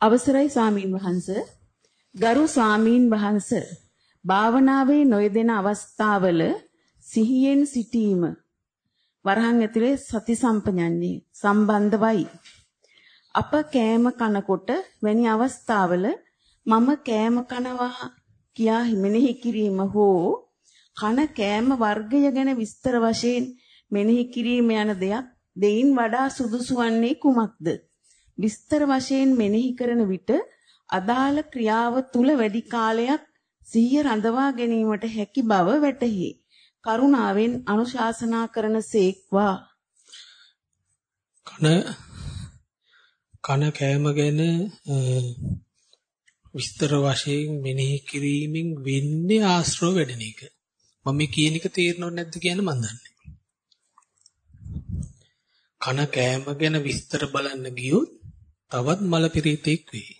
අවසරයි ස්වාමීන් වහන්ස. ගරු ස්වාමීන් වහන්ස භාවනාවේ නොයෙදෙන අවස්ථාවල සිහියෙන් සිටීම වරහන් ඇතුලේ සති සම්පජඤ්ඤේ සම්බන්ධවයි. අප කෑම කනකොට වැනි අවස්ථාවල මම කෑම කනවා කියා මෙනෙහි කිරීම හෝ කන කෑම වර්ගය ගැන විස්තර වශයෙන් මෙනෙහි කිරීම යන දෙයක් දෙයින් වඩා සුදුසු වන්නේ කුමක්ද? විස්තර වශයෙන් මෙනෙහි කරන විට අදාළ ක්‍රියාව තුල වැඩි කාලයක් සිහිය රඳවා ගැනීමට හැකි බව වැටහි. කරුණාවෙන් අනුශාසනා කරන සේක්වා. කන කන කෑම ගැන විස්තර වශයෙන් මෙනෙහි කිරීමෙන් වෙන්නේ ආශ්‍රව වැඩෙන එක. මම මේ කියන එක තේරෙනවද නැද්ද කියන මන් දන්නේ. කන කෑම ගැන විස්තර බලන්න ගියොත් තවත් මල පිරිතෙක් වෙයි.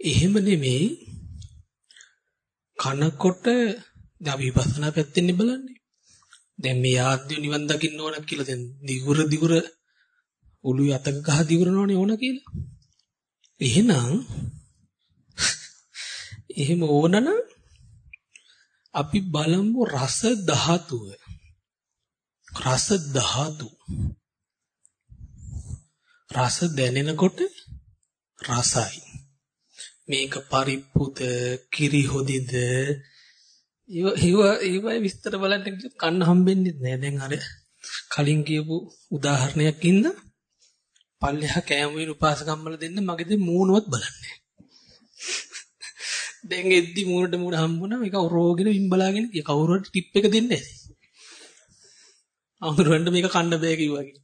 එහෙම නෙමෙයි කනකොට දැන් විපස්සනා පැත්තෙන් බලන්නේ. දැන් මේ ආද්‍ය නිවන් දකින්න ඕන කියලා දැන් දිගුර දිගුර ඔළුවේ අතක ගහ දිගුරනවනේ ඕන කියලා. එහෙනම් එහෙම ඕනනම් අපි බලමු රස ධාතුව. රස ධාතු. රස දැනෙනකොට රසයි. මේක පරිප්පුද කිරි හොදිද ඒව ඒව ඒව විස්තර බලන්න කන්න හම්බෙන්නේ නැහැ දැන් අර කලින් කියපු උදාහරණයක් ඉන්න පල්ලෙහා කෑම වේන උපාසකම්මල දෙන්න මගේද මූණවත් බලන්නේ. දැන් එද්දි මූණට මූණ හම්බුණා. මේක රෝගෙන විම්බලාගෙන කවුරුහරි ටිප් එක දෙන්නේ අමුරුවන්ට මේක කන්න බෑ කිව්වා කියලා ඕ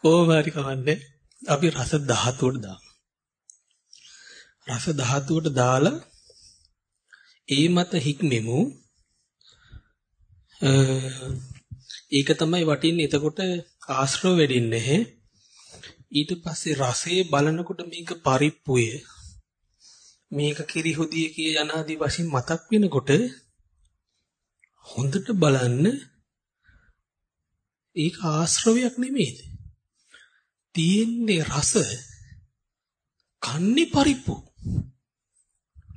කොහොම හරි කවන්නේ අපි රස ධාතුවට දාමු. රස ධාතුවට දාලා ඒ මත හික්මෙමු. ඒක තමයි වටින්නේ. එතකොට ආශ්‍රව වෙඩින්නේ නැහැ. ඊට පස්සේ රසයේ බලනකොට මේක පරිප්පුය. මේක කිරිහුදිය කිය යනාදී වශයෙන් මතක් වෙනකොට හොඳට බලන්න ඒක ආශ්‍රවයක් නෙමෙයිද? තියෙන්නේ රස කන්නේ පරිප්පු.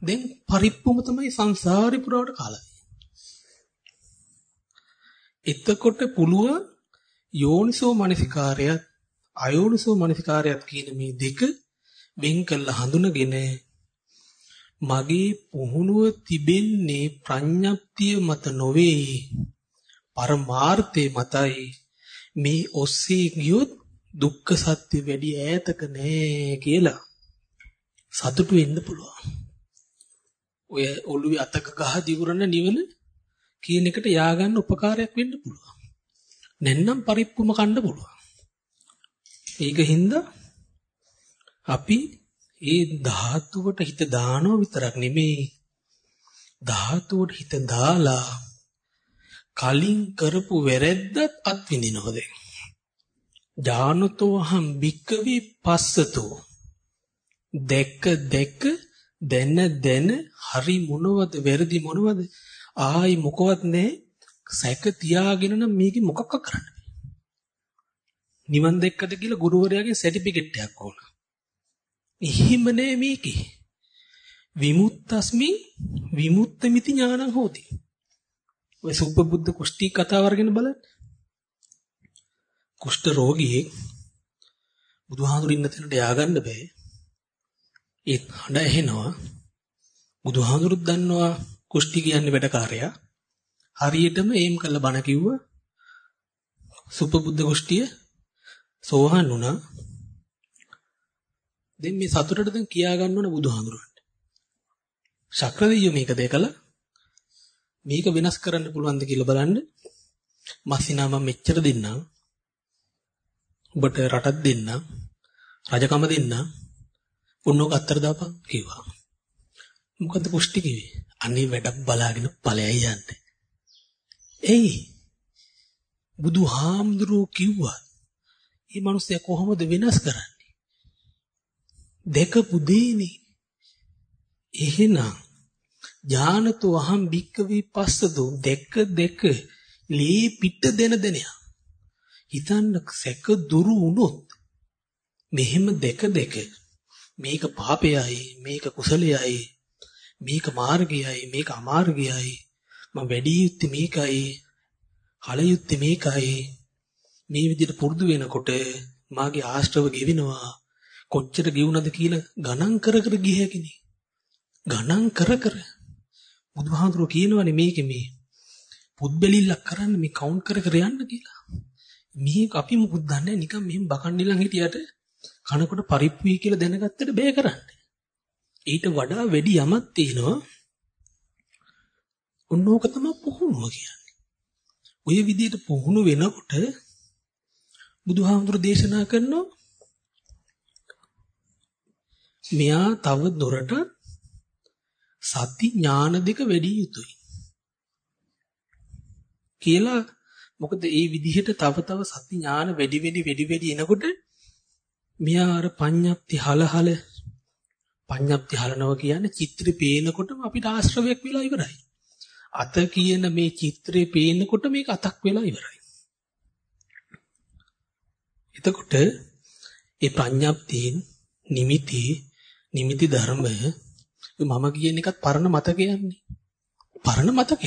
දැන් පරිප්පුම තමයි සංසාරේ පුරාවට කාලා. එතකොට පුළුවන් යෝනිසෝ මනසිකාරයත් අයෝනිසෝ මනසිකාරයත් කියන මේ දෙක වෙන් කළ හඳුනගෙන මගේ පුහුණුව තිබෙන්නේ ප්‍රඥප්තිය මත නොවේ පරමාර්ථය මතයි මේ ඔස්සේ ගියොත් දුක්ඛ සත්‍ය වැඩි ඈතක නෑ කියලා සතුටු වෙන්න පුළුවන්. ඔය ඔළුවේ අතක ගහ දිවුරන නිවන කියන එකට යාගන්න උපකාරයක් වෙන්න පුළුවන්. නැත්නම් පරිප්පුම කන්න පුළුවන්. ඒකින්ද අපි ඒ ධාතුවට හිත දානව විතරක් නෙමෙයි ධාතුවට හිත දාලා කලින් කරපු වැරැද්දත් අත්විඳිනවද? ඥානතෝ අහම් භික්කවේ පස්සතෝ දැක්ක දැක්ක දැන දැන හරි මොනවද වැරදි මොනවද ආයි මොකවත් නැහැ සැක තියාගෙන නම් මේක මොකක්ක කරන්න නිවන් දැක්කද කියලා ගුරුවරයාගේ සර්ටිෆිකේට් එකක් ඕන. එහෙම නෑ මේකේ. විමුක්තස්මි විමුක්තമിതി ඥානං හෝති. ඔය සුබ්බබුද්ධ කුෂ්ටි කතාව අරගෙන බලන්න. කුෂ්ඨ රෝගියෙක් බුදුහාඳුර ඉන්න තැනට ය아가න්න බෑ. ඒ හඬ ඇහෙනවා. බුදුහාඳුරුත් දන්නවා කුෂ්ටි කියන්නේ වැඩකාරයා. හරියටම ඒම් කළ බණ කිව්වා. සුපබුද්ධ කුෂ්ටිය සෝහන් වුණා. දැන් මේ සතුටට දැන් කියා ගන්න ඕන බුදුහාඳුරන්ට. ශක්‍රදෙයිය මේක දැකලා මේක වෙනස් කරන්න පුළුවන්ද කියලා බලන්න. මස්සිනා මම මෙච්චර දෙන්නම්. ඔබට රටක් දෙන්නම්. රජකම දෙන්නම්. උන්නෝක අත්තර දාපන් කිව්වා. මොකද පුෂ්ටි කිව්වේ? අනේ වැඩක් බලාගෙන ඵලයයි යන්නේ. එයි බුදුහාමුදුරුවෝ කිව්වා. මේ මිනිස්සයා කොහොමද වෙනස් කරන්නේ? දෙකපු දෙන්නේ. එහෙනම් ඥානතු අහම් භික්කවේ පස්සදෝ දෙක දෙක ලේ පිට දෙන දෙනයක්. හිතන්න සැක දුරු වුණොත් මෙහෙම දෙක දෙක මේක පාපයයි මේක කුසලයයි මේක මාර්ගයයි මේක අමාර්ගයයි මම වැඩි යුත්තේ මේකයි හල යුත්තේ මේකයි. මේ විදිහට පුරුදු වෙනකොට මාගේ ආශ්‍රව ගෙවෙනවා. කොච්චර ගෙවුනද කියලා ගණන් කර කර ගිය හැකිනේ. ගණන් කර කර බුදුහාඳුරෝ කියනවනේ මේකේ මේ පුත්බෙලිල්ලක් කරන්න මේ කවුන්ට් කර කර යන්න කියලා මේ අපි මොකුත් දන්නේ නිකන් මෙහෙම බකන් නිලන් හිටියට කනකොට පරිප්පුයි කියලා දැනගත්තට බෑ කරන්නේ. ඊට වඩා වැඩි යමක් තියෙනවා. උන්නෝක තමයි පුහුණුව කියන්නේ. ඔය විදිහට පුහුණු වෙනකොට බුදුහාමුදුරු දේශනා කරනවා මෙයා තව දොරට සති ඥාන දෙක වැඩි යුතුයි කියලා මොකද මේ විදිහට තව තව සති ඥාන වැඩි වැඩි වැඩි වැඩි එනකොට මෙයා අර පඤ්ඤප්ති හලහල පඤ්ඤප්ති හලනවා කියන්නේ චිත්‍රය පේනකොටම අපිට ආශ්‍රවයක් වෙලා ඉවරයි. අත කියන මේ චිත්‍රය පේනකොට මේක අතක් වෙලා ඉවරයි. එතකොට ඒ ප්‍රඥාප්තියෙන් නිමිති නිමිති ධර්ම මම කියන එකත් පරණ මතකයන්නේ. පරණ මතකයක්.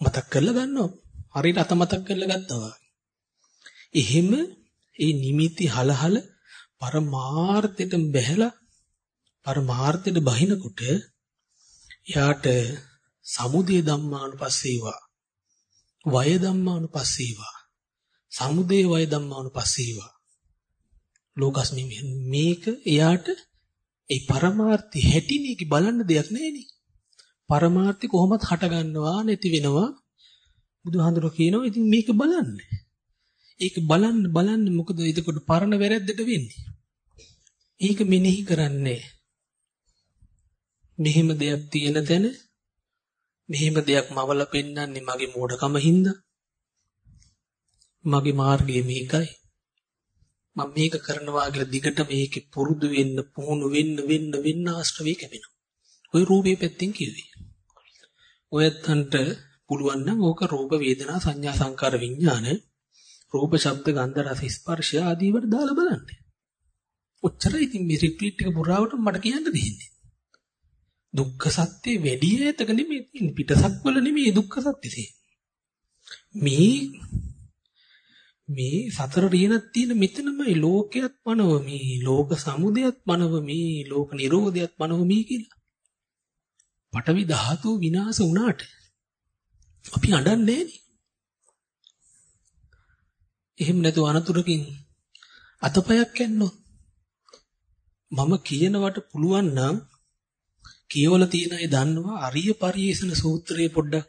මතක් කරලා ගන්නවා. හරියට අත මතක් කරලා ගත්තා එහෙම ඒ නිමිති හලහල පරමාර්ථයට බැහැලා පරමාර්ථයට බහිනකොට යාට සමුදය ධම්මානුපස්සීවා වය ධම්මානුපස්සීවා සමුදය වය ධම්මානුපස්සීවා ලෝකස්මි මේක එයාට ඒ පරමාර්ථي හැටිනේ කි බලන්න දෙයක් නැහෙනේ පරමාර්ථي කොහොමද හට ගන්නවා නැති වෙනවා බුදුහාඳුර කියනවා ඉතින් මේක බලන්න ඒක බලන්න බලන්න මොකද එතකොට පරණ වැරද්දට වෙන්නේ. ඒක මෙනෙහි කරන්නේ. මෙහෙම දෙයක් තියෙන තැන මෙහෙම දෙයක් මවල පෙන්වන්නේ මගේ මෝඩකම හින්දා. මගේ මාර්ගය මේකයි. මම මේක කරනවා කියලා දිගට මේකේ පුරුදු වෙන්න, පුහුණු වෙන්න, වෙන්න, වෙන්න ආශ්‍රවය කැපෙනවා. ওই රූපේ පැත්තෙන් කිව්වේ. ඔයත්න්ට පුළුවන් නම් ඕක රූප වේදනා සංඥා සංකාර විඥාන රූප ශබ්ද ගන්ධ රස ස්පර්ශ ආදී වල දාලා බලන්න. ඔච්චරයි ඉතින් මේ රිට්‍රීට් එක පුරාවට මට කියන්න දෙන්නේ. දුක්ඛ සත්‍ය වැඩි ඈතක නෙමෙයි තියෙන්නේ පිටසක් වල නෙමෙයි දුක්ඛ සත්‍ය තියෙන්නේ. මේ මේ සතර රියනක් තියෙන මෙතනමයි ලෝකයක් මනව මේ ලෝක සමුදයත් මනව මේ ලෝක නිරෝධයත් මනව මේ කියලා. පටවි ධාතු විනාශ වුණාට අපි අඬන්නේ නෑනේ. එහෙම නැතුව අනතුරකින් අතපයක් යන්නොත් මම කියනවට පුළුවන් නම් කියවල තියෙන අය දන්නවා අරිය පරිේෂණ සූත්‍රයේ පොඩ්ඩක්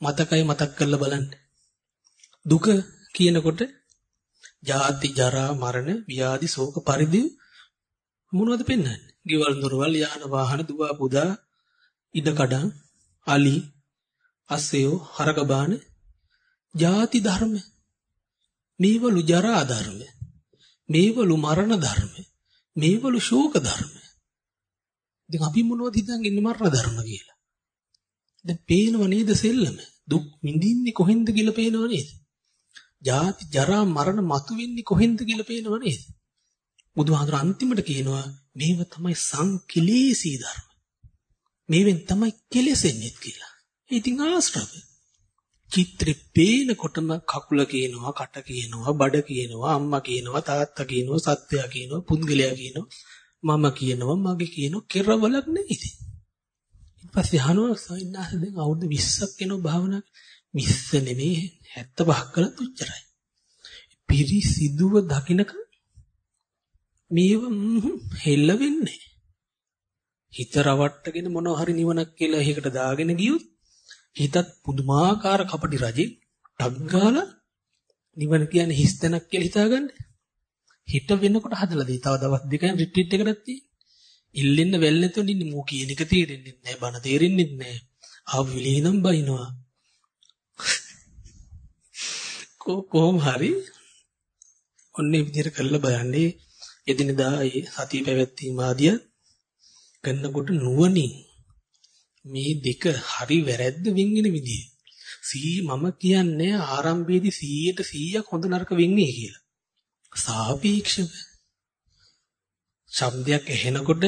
මතකයි මතක් කරලා බලන්න. දුක කියනකොට ජාති ජරා මරණ ව්‍යාධි ශෝක පරිදි මොනවද පෙන්වන්නේ? ගෙවල් දොරවල් යාන වාහන දුව පුදා ඉඩ කඩන් අලි අස්සයෝ හරගබාන ජාති ධර්ම මේවලු ජරා ධර්ම. මේවලු මරණ ධර්ම. මේවලු ශෝක ධර්ම. ඉතින් අපි මොනවද හිතන් ඉන්නේ මරණ ධර්ම කියලා. දැන් පේනව නේද සෙල්ලම? දුක් විඳින්නේ කොහෙන්ද කියලා පේනව නේද? ජාති ජරා මරණ මතුවෙන්නේ කොහෙන්ද කියලා පේනව නේද? බුදුහාඳුර අන්තිමට කියනවා මේව තමයි සංකිලේශී ධර්ම. මේවෙන් තමයි කෙලෙසෙන්නේ කියලා. ඉතින් ආශ්‍රවය චිත්‍රේ පේනකොටම කකුල කියනවා, කට කියනවා, බඩ කියනවා, අම්මා කියනවා, තාත්තා කියනවා, සත්වයා කියනවා, පුද්ගලයා කියනවා, මම කියනවා, මගේ කියනවා, කෙරවලක් නෙයිද? ඊට පස්සේ අහනවා සයින්නාස දැන් අවුරුදු 20ක් වෙනවා භාවනා 20 නෙමෙයි 75ක් කළත් උච්චරයි. පිරිසිදුව දකින්නක මේව හෙල්ල වෙන්නේ. හිත රවට්ටගෙන මොනවා හරි නිවනක් කියලා එහෙකට දාගෙන ගියොත් හිතත් පුදුමාකාර කපටි රජෙක් ටග්ගාල නිවන කියන්නේ හිස් තැනක් කියලා හිතාගන්න. හිත වෙනකොට හදලා දෙයි. තව දවස් දෙකකින් රිට්‍රීට් එකකටත් තියෙන්නේ. ඉල්ලෙන්න වැල් නැතුව ඉන්නේ මෝ කියන එක තේරෙන්නේ නැහැ. බන තේරෙන්නේ නැහැ. ආව විලීනම් බයිනවා. කොහොම හරි ඔන්නේ විදිහට කරලා බලන්නේ එදිනදා ඒ සතිය පැවැත්වීම ආදිය කරනකොට නුවණින් මේ දෙක හරි වැරැද්ද වෙන්ගෙන විදිය. සී මම කියන්නේ ආරම්භයේදී 100ට 100ක් හොඳ නරක වෙන්නේ කියලා. සාපේක්ෂව ශබ්දයක් ඇහෙනකොට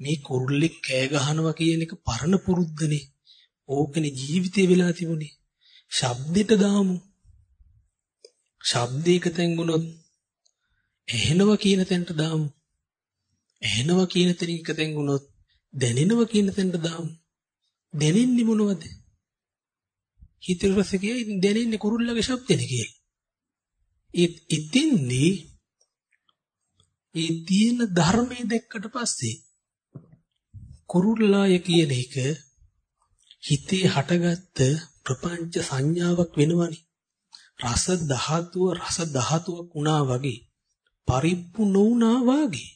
මේ කුරුල්ලෙක් කෑ ගහනවා කියන එක පරණ පුරුද්දනේ. ඕකනේ ජීවිතේ වෙලා තිබුණේ. ශබ්දෙට දාමු. ශබ්දයක තැන්ගුණොත් ඇහෙනවා කියන තැනට දාමු. ඇහෙනවා කියන තැනින් එක තැන්ගුණොත් දැනෙනවා කියන තැනට දාමු. දැනෙන්නේ මොනවද? හිතේ රස කියයි දැනෙන්නේ කුරුල්ලගේ ශබ්දනේ කියලා. ඒ ඉතින්දී ඒ තියෙන ධර්මයේ දැක්කට පස්සේ කුරුල්ලාය කියන එක හිතේ හටගත්ත ප්‍රපංච සංඥාවක් වෙනවනේ. රස ධාතුව රස ධාතුවක් වුණා වගේ පරිප්පු නොවුණා වගේ.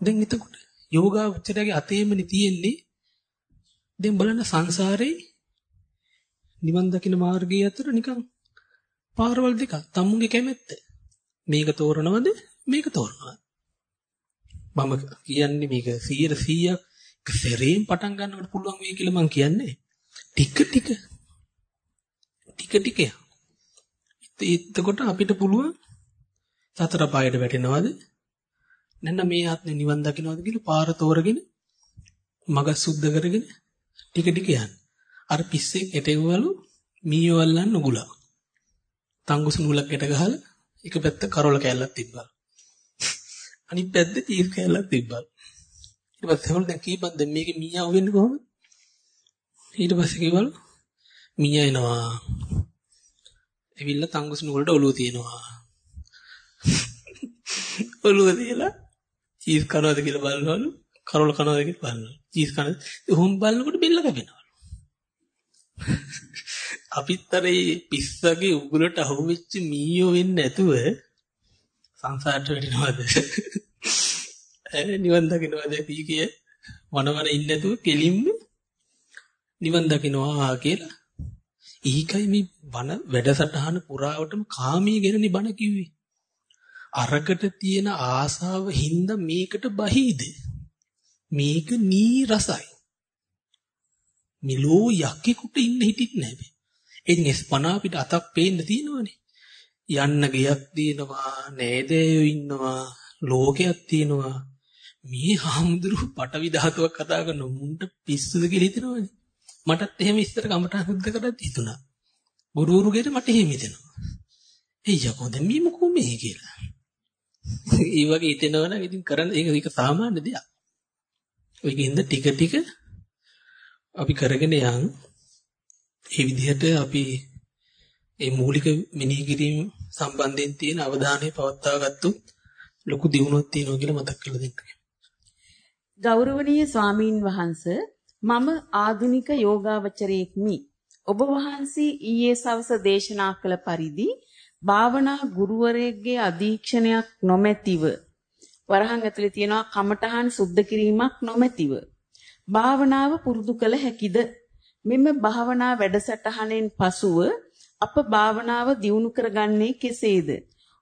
දැන් එතකොට යෝගාවචරයේ අතේමනේ තියෙන්නේ දැන් බලන්න සංසාරේ නිවන් දකින්න මාර්ගය අතර නිකන් පාරවල් දෙකක්. තමුන්ගේ කැමැත්ත. මේක තෝරනවද? මේක තෝරනවද? මම කියන්නේ මේක 100%ක් සැරේම් පටන් ගන්නවට පුළුවන් වෙයි කියලා මම කියන්නේ. ටික ටික ටික ටික එතකොට අපිට පුළුවන් සතර පායට වැටෙනවද නැත්නම් මේ ආත්මේ නිවන් දකින්නවද කියලා පාර තෝරගෙන මග සුද්ධ කරගෙන ටික ටික යන්න. අර පිස්සෙක් එටෙව්වලු මීයවල්ලන් නුගුලා. තංගුස් නූලක් ගැට ගහලා එක පැත්ත කරවල කෑල්ලක් තිබ්බා. අනිත් පැත්තේ චීස් කෑල්ලක් තිබ්බා. ඊට පස්සේ හවල් දැන් කීපන් දැන් මේකේ මීයා වෙන්නේ කොහොමද? ඊට පස්සේ කිව්වලු මීයා එනවා. එවිල්ලා තංගුස් නූලට ඔළුව තියෙනවා. ඔළුව තියලා චීස් කනවද කියලා බලනවලු. කරවල කනවද කියලා බලනවා. චීස් කන. උහුම් බලනකොට බෙල්ල කැපෙනවා. අපිත් අර මේ පිස්සගේ උගුරට අහුවෙච්ච මීයෝ වෙන්නේ නැතුව සංසාරට වැටෙනවද? නිවන් දකින්නවද කීකිය වනවන ඉන්නේ නැතුව කෙලින්ම නිවන් දකින්නවා කියලා. ඊකයි මේ බණ වැඩසටහන පුරාවටම කාමී ගැනනේ බණ කිව්වේ. අරකට තියෙන ආසාව හින්දා මේකට බහීද? මේක නී රසයි. මිලෝ යක්කෙකුට ඉන්න හිටිත් නැහැ. ඉතින් ස්පනා අපිට අතක් පේන්න තියෙනවනේ. යන්න ගියක් තියෙනවා, නේදයෝ ඉන්නවා, ලෝකයක් තියෙනවා. මේ හාමුදුරු පටවි ධාතුවක් කතා කරන මුන්ට පිස්සුද කියලා හිතනවනේ. මටත් එහෙම ඉස්තර කමටහන් සුද්ධ කරද්දි හිතුණා. ගුරුවරුගෙට මට එහෙම හිතෙනවා. එයි යකෝ දැන් මේ මොකෝ මේ කියලා. ඒ වගේ හිතෙනවනම් ඉතින් කරන්න ඒක ඒක සාමාන්‍ය දෙයක්. ඔයකින්ද ටික ටික අපි කරගෙන යන් ඒ විදිහට අපි මේ මූලික මෙනෙහි කිරීම සම්බන්ධයෙන් තියෙන අවධානය පවත්වා ගත්තොත් ලොකු දියුණුවක් තියෙනවා කියලා මතක් කරලා දෙන්න. ගෞරවනීය ස්වාමීන් වහන්ස මම ආධුනික යෝගාවචරයෙක්මි. ඔබ වහන්සේ ඊයේ සවස දේශනා කළ පරිදි භාවනා ගුරුවරයෙක්ගේ අධීක්ෂණයක් නොමැතිව වරහන් ඇතුලේ තියෙනවා කමඨහන් සුද්ධ කිරීමක් නොමැතිව භාවනාව පුරුදු කළ හැකිද මෙම භාවනා වැඩසටහනෙන් පසුව අප භාවනාව දියුණු කරගන්නේ කෙසේද?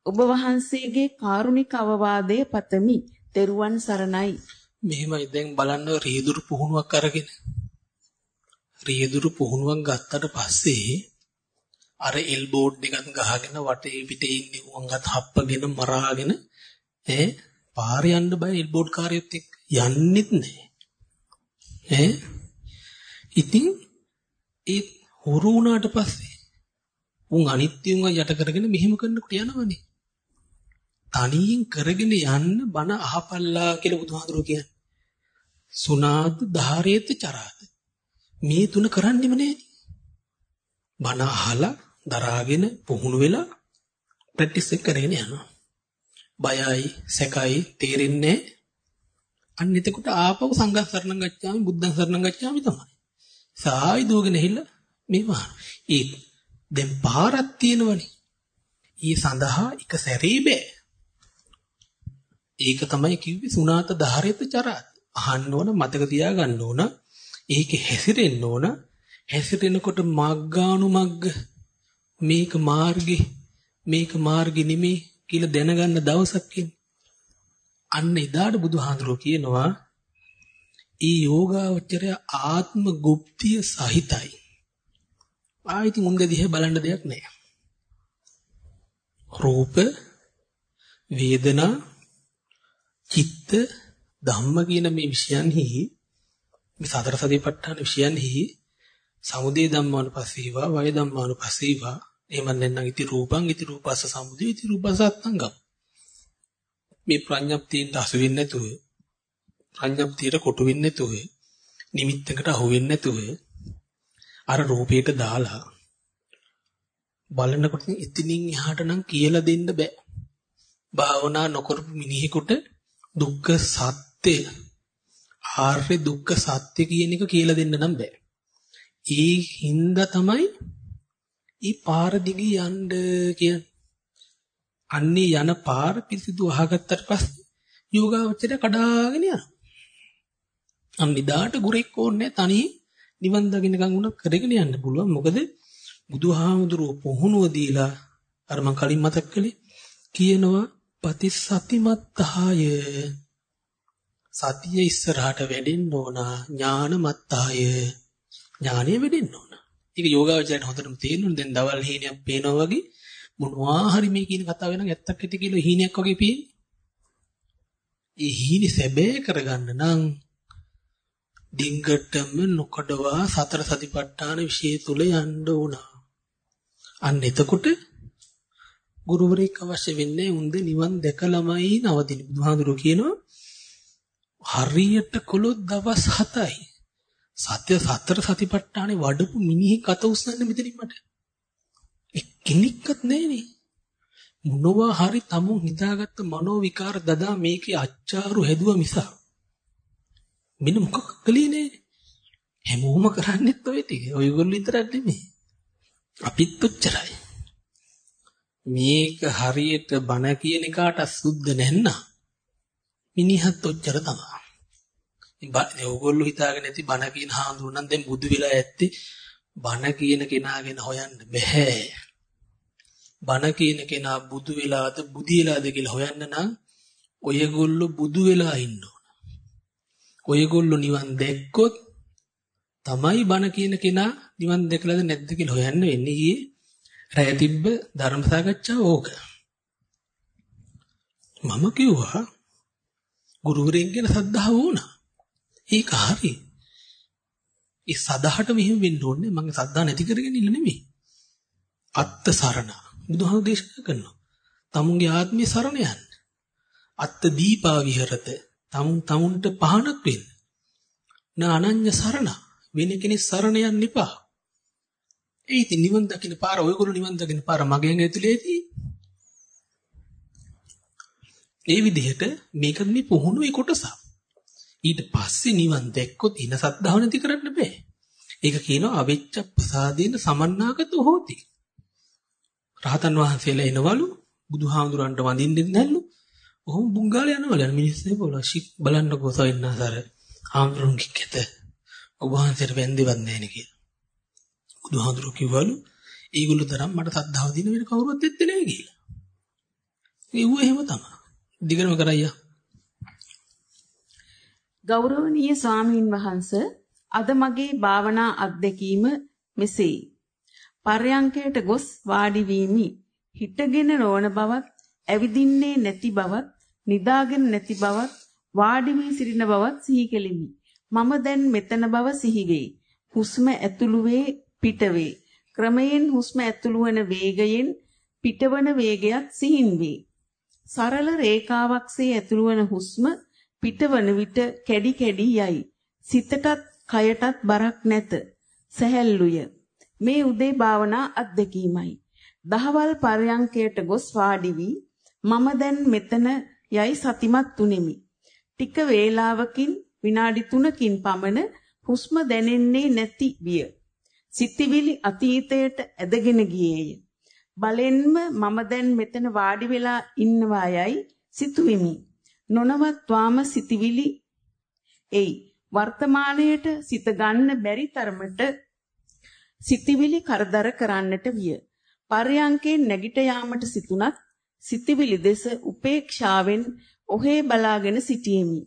ඔබ වහන්සේගේ කාරුණික අවවාදය පතමි. තෙරුවන් සරණයි. මෙහෙමයි දැන් බලන්න රීදුරු පුහුණුවක් අරගෙන රීදුරු පුහුණුවක් ගත්තට පස්සේ අර එල් බෝඩ් එකක් ගහගෙන වටේ පිටේ ඉන්නේ උංගත් හප්පගෙන මරාගෙන ඈ පාර යන්න බය එල් බෝඩ් කාර්යයත් එක්ක යන්නෙත් නෑ ඈ ඉතින් ඒ හුරු වුණාට පස්සේ උන් අනිත්‍යුන්ව යට කරගෙන මෙහෙම කරනකොට යනවනේ. තනියෙන් කරගෙන යන්න බන අහපල්ලා කියලා බුදුහාඳුරෝ කියන්නේ. සුනාද ධාරේත චරාද. මේ තුන කරන්නෙම නෑනේ. බන අහලා දරාගෙන පුහුණු වෙලා ප්‍රැක්ටිස් එක කරගෙන යනවා. බයයි, සැකයි තේරෙන්නේ අන්න එතකොට ආපහු සංඝ සරණ ගච්ඡාමි බුද්ධං සරණ ගච්ඡාමි තමයි. සායි දුවගෙන ඇහිලා මේවා ඒ දැන් පාරක් තියෙනවනේ. ඊ සඳහා එක සැරේ බෑ. ඒක තමයි කිව්වේ සුණාත ධාරේත චරාත්. අහන්න ඕන මතක තියාගන්න ඕන. ඒකේ හැසිරෙන්න ඕන. හැසිරෙනකොට මග්ගානු මග්ග මේක මාර්ගේ මේක මාර්ගේ නෙමේ කියලා දැනගන්න දවසක් අන්න එදාට බුදුහාඳුරෝ කියනවා ඒ යෝගාවචරය ආත්ම ගුප්තිය සහිතයි. ආයිති මුන්ද දිහා බලන්න දෙයක් නැහැ. රූප වේදනා චිත්ත ධම්ම කියන මේ විෂයන්හි මේ සතර සතිපට්ඨාන විෂයන්හි සමුදේ ධම්මානුපස්සීවා වය ධම්මානුපස්සීවා එහෙම නැත්නම් ඉති රූපං ඉති රූපස්ස සමුදේ ඉති රූපස්ස අත්ංගම් මේ ප්‍රඥප්තියෙන් අසු වෙන්නේ නැතුව ප්‍රඥප්තියට කොටු වෙන්නේ නැතුව නිමිත්තකට අහු වෙන්නේ නැතුව අර රූපයට දාලා බලනකොට ඉතිනින් එහාට නම් කියලා දෙන්න බෑ. භාවනා නොකරපු මිනිහෙකුට දුක්ඛ සත්‍ය ආර්ය දුක්ඛ සත්‍ය කියන එක කියලා දෙන්න නම් බෑ. ඒ හින්දා තමයි ඊ පාර දිගේ යන්න කියන්නේ. අන්නේ යන පාර පිරිසිදු අහගත්තට පස්සේ යෝගාවචරය කඩාගෙන යනවා. අනිදාට ගුරෙක් ඕනේ තනි නිවන් දකින්න ගඟුණ කරගෙන යන්න පුළුවන්. මොකද බුදුහාමුදුරුව පුහුණුව දීලා අර මං කලින් මතක් කළේ කියනවා පතිසතිමත්තාය සතිය ඉස්සරහට වැඩෙන්න ඕන ඥානමත්තාය ඥානෙ වැඩෙන්න ඕන. ඒක යෝගාවචරයට හොඳටම තේරෙනවා දැන් දවල් හීනයක් පේනවා වගේ මොනවා හරි මේ කියන කතාව වෙන ඇත්තක් ඇති කියලා හීනයක් වගේ පේන්නේ. ඒ හීනි සැබෑ කරගන්න නම් ඩිංගටම නොකඩවා සතර සතිපට්ඨාන විශේෂ තුල යන්න ඕනා. අන්න එතකොට ගුරුවරයෙක් අවශ්‍ය වෙන්නේ උන්ද නිවන් දැකලාමයි නවතින. බුදුහාඳුරු කියනවා හරියට කොළොත් දවස් 7යි. සත්‍ය සතර සතිපට්ඨානේ වඩපු මිනිහි කත උස්සන්න මෙතනින් මට. එක්කෙනෙක්වත් නැහනේ. මොනවා හරි තමුන් හිතාගත්ත මනෝ විකාර දදා මේකේ අච්චාරු හැදුවා මිස. මෙන්න මොකක් කළේ නේ? හැමෝම කරන්නේත් ඔය ටික. ඔයගොල්ලෝ විතරක් නෙමෙයි. අපිත් ඔච්චරයි. මේක හරියට බන කියන එකට සුද්ධ නැන්න. මිනිහත් ඔච්චර තමයි. ඉතින් ඕගොල්ලෝ හිතාගෙන ඇති බන කියන හාමුදුරන් දැන් බුදු වෙලා ඇත්තේ බන කියන කෙනාගෙන හොයන්න බෑ. බන කියන කෙනා බුදු වෙලාද බුදියලාද කියලා හොයන්න නම් ඔයගොල්ලෝ බුදු වෙලා ඉන්න ඕන. ඔයගොල්ලෝ නිවන් දැක්කොත් තමයි බන කියන කෙනා නිවන් දැකලාද නැද්ද කියලා හොයන්න වෙන්නේ ඊයේ රැය තිබ්බ ධර්ම සාකච්ඡාව ඕක. මම කිව්වා ගුරුවරයෙක් ගැන සද්ධාව වුණා. ඒක හරි. ඒ සදාහට මෙහෙම වෙන්න ඕනේ මම සද්ධා නැති කරගෙන ඉන්න නෙමෙයි. අත්ත සරණ බුදුහාම දේශනා කරනවා. තමුන්ගේ ආත්මය සරණ යන්න. අත්ත දීපා විහෙරත තමුන් තමුන්ට පහනක් වෙන්න. නා අනඤ්‍ය සරණ වෙන කෙනෙක් සරණ යන්න එපා. ඒ ඉතින් නිවන් දකින්න පාර ඔයගොල්ලෝ නිවන් දකින්න පාර මගෙන් ඇතුලේදී ඒ විදිහට මේක මේ පුහුණුවේ කොටසක්. ඊට පස්සේ නිවන් දැක්කොත් ඉන සද්ධාව නැති කරන්න බෑ. ඒක කියනවා අවිච්ඡ ප්‍රසාදේන සමන්නාගත හෝති. රහතන් වහන්සේලා එනවලු බුදුහාමුදුරන්ට වඳින්න නැල්ලු. ඔහොම බුංගාල යනවලු මිනිස්සු බලශික් බලන්නකෝ සවින්නාසාර. ආම්රුන්ගේ කෙත ඔබ වහන්සේට වැන්දිවත් නැහැ නේ කියලා. බුදුහාඳුරෝ කිව්වලු ඒගොල්ලෝ තරම් මට සද්ධාව දින වෙන කවුරුවත් එත්තේ නැහැ කියලා. ඒව එහෙම තමයි. දිගටම කරයියා. ගෞරවනීය ස්වාමීන් වහන්ස අද මගේ භාවනා අත්දැකීම මෙසේයි. පර්යංකයට ගොස් වාඩි වීමි. හිටගෙන නොවන බවත්, ඇවිදින්නේ නැති බවත්, නිදාගෙන නැති බවත්, වාඩි වී සිටින බවත් සිහි කෙලිමි. මම දැන් මෙතන බව සිහි වේ. හුස්ම ඇතුළු වේ පිටවේ. ක්‍රමයෙන් හුස්ම ඇතුළු වන වේගයෙන් පිටවන වේගයත් සිහින් වේ. සරල රේඛාවක්සේ ඇතුළු වන හුස්ම පිටවන විට කැඩි කැඩි යයි. සිතටත් කයටත් බරක් නැත. සැහැල්ලුය. මේ උදේ භාවනා අත්දැකීමයි. දහවල් පරයන්කයට ගොස් වාඩි වී මම දැන් මෙතන යයි සතිමත් තුනේමි. ටික වේලාවකින් විනාඩි 3කින් පමණ හුස්ම දැනෙන්නේ නැති විය. සිතිවිලි අතීතයට ඇදගෙන ගියේය. බලෙන්ම මම දැන් මෙතන වාඩි වෙලා ඉන්නවා යයි සිතුවිමි. නොනවත්වාම සිතිවිලි එයි. වර්තමානයට සිත ගන්න බැරි තරමට සිතිවිලි කරදර කරන්නට විය. පර්යංකේ නැගිට යාමට සිතුනත් සිතිවිලි දෙස උපේක්ෂාවෙන් ඔහේ බලාගෙන සිටියෙමි.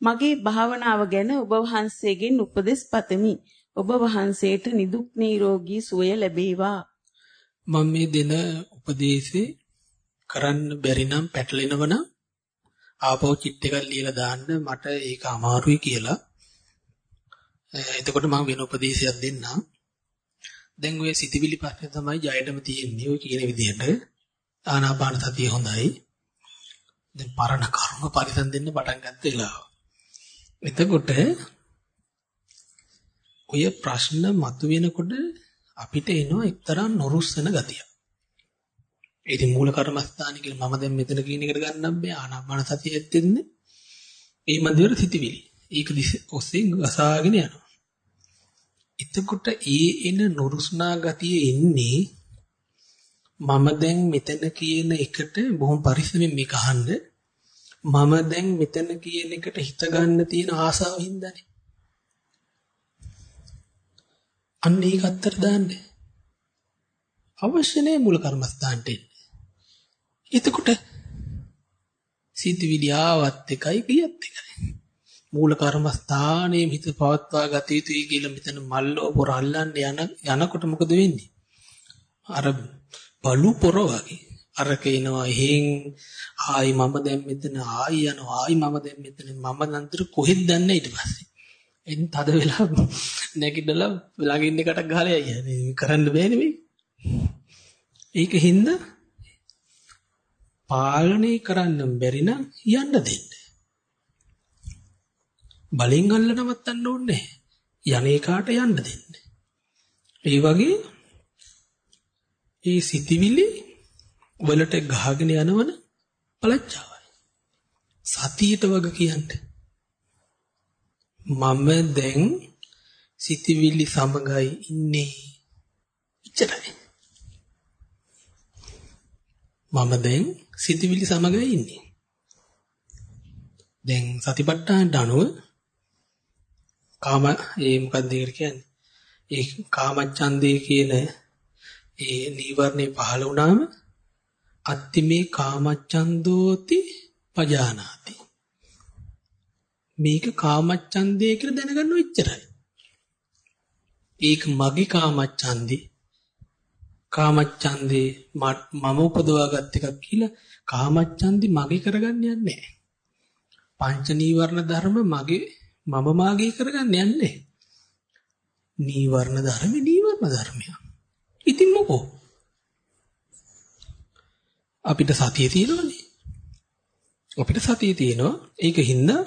මගේ භාවනාව ගැන ඔබ වහන්සේගෙන් උපදෙස් පතමි. ඔබ වහන්සේට නිදුක් නිරෝගී සුවය ලැබේවා. මම මේ දෙන උපදේශේ කරන්න බැරි නම් පැටලෙනවනම් ආපහු චිට් එකක් ලියලා දාන්න මට ඒක අමාරුයි කියලා. එතකොට මම වෙන උපදේශයක් දෙන්නම්. දැන් ඔය සිතවිලි ප්‍රශ්නේ තමයි ජයඩම තියෙන්නේ ඔය කියන විදිහට. ආනාපාන සතිය හොඳයි. දැන් පරණ කර්ම පරිසම් දෙන්න පටන් ගත්ත වෙලාව. එතකොට ඔය ප්‍රශ්න මතුවෙනකොට අපිට එනවා එක්තරා නොරුස්සන ගතිය. ඉතින් මූල කර්මස්ථාන කියලා මම දැන් මෙතන කියන එකට ගන්නම් බෑ ආනාපාන සතිය ඇත්තෙන්නේ. ඒ මැදවල සිටිවිලි. ඒක ඔස්සේ අසාගෙන යනවා. එතකොට ඒ එන නොරුස්නා ගතිය එන්නේ මම දැන් මෙතන කියන එකට බොහොම පරිස්සමෙන් මේක අහන්න මම දැන් මෙතන කියන එකට හිත ගන්න තියෙන ආසාව හින්දානේ අන්න ඒක අත්තර දාන්න අවශ්‍ය නැහැ මූල කර්මස්ථානට එන්න එතකොට සිතවිලි ආවත් එකයි කියත් එකයි මූල කර්මස්ථානයේ හිත පවත්වා ගත යුතුයි කියලා මෙතන මල්ලෝ පොර අල්ලන්න යන යනකොට මොකද වෙන්නේ? අර බලු පොර වගේ. අර කේනවා එහෙන් ආයි මම දැන් මෙතන ආයි යනවා ආයි මම දැන් මෙතන මම නන්තර කොහෙද දන්නේ ඊට පස්සේ. එන් තද වෙලා නැගිටලා ළඟින් එකටක් ගහලා යන්නේ. කරන්න බෑනේ මේක. ඒක හින්දා පාලනය කරන්න බැරි නම් යන්න දෙන්න. බලෙන් අල්ල නවත්තන්න ඕනේ යන්නේ කාට යන්න දෙන්න. ඒ වගේ ඒ සිතිවිලි වලට ගහගෙන යනවන පළච්චාවයි. සතියට වග කියන්නේ. මම දැන් සිතිවිලි සමගයි ඉන්නේ. ඉච්චරයි. මම දැන් සිතිවිලි සමගයි ඉන්නේ. දැන් සතිපට්ඨානට අනුව කාම ඒ මොකක්ද ඒකට කියන්නේ? ඒ කාමච්ඡන්දේ කියන ඒ නීවරණේ පහළ වුණාම අත්තිමේ කාමච්ඡන්දෝති පජානාති. මේක කාමච්ඡන්දේ කියලා දැනගන්න එච්චරයි. ඒක මගේ කාමච්ඡන්දේ. කාමච්ඡන්දේ මම උපදවාගත් එකක් කියලා කාමච්ඡන්දි මගේ කරගන්න යන්නේ නැහැ. පංච නීවරණ ධර්ම මගේ මම මාගේ කරගන්න යන්නේ. නීවරණ ධර්මේ නීවරණ ධර්මයක්. ඉතින් මොකෝ? අපිට සතිය තියෙනවනේ. අපිට සතිය තියෙනවා. ඒක හින්දා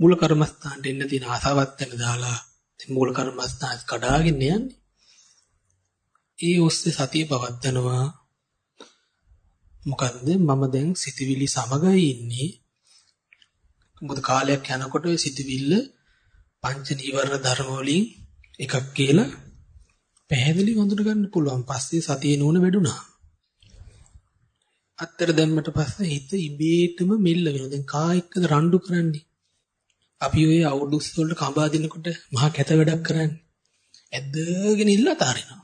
මූල කර්මස්ථානට එන්න තියෙන ආසාවත් වෙන දාලා මූල කර්මස්ථානත් කඩාගෙන යන්නේ. ඒ ඔස්සේ සතිය පවත්නවා. මොකද්ද මම දැන් සිතවිලි සමගයි ඉන්නේ මොකද කාලයක් යනකොට ඔය සිතවිල්ල පංච නීවරණ ධර්ම වලින් එකක් කියලා පැහැදිලි හඳුන ගන්න පුළුවන්. පස්සේ සතියේ නෝන වැඩුණා. අත්තර දැම්මට පස්සේ හිත ඉබේටම මෙල්ල වෙනවා. දැන් කා එක්කද රණ්ඩු කරන්නේ? අපි ඔය අවුඩුස් වලට කඹා දෙනකොට මහා කැත වැඩක් කරන්නේ. ඇදගෙන ඉල්ල අතාරිනවා.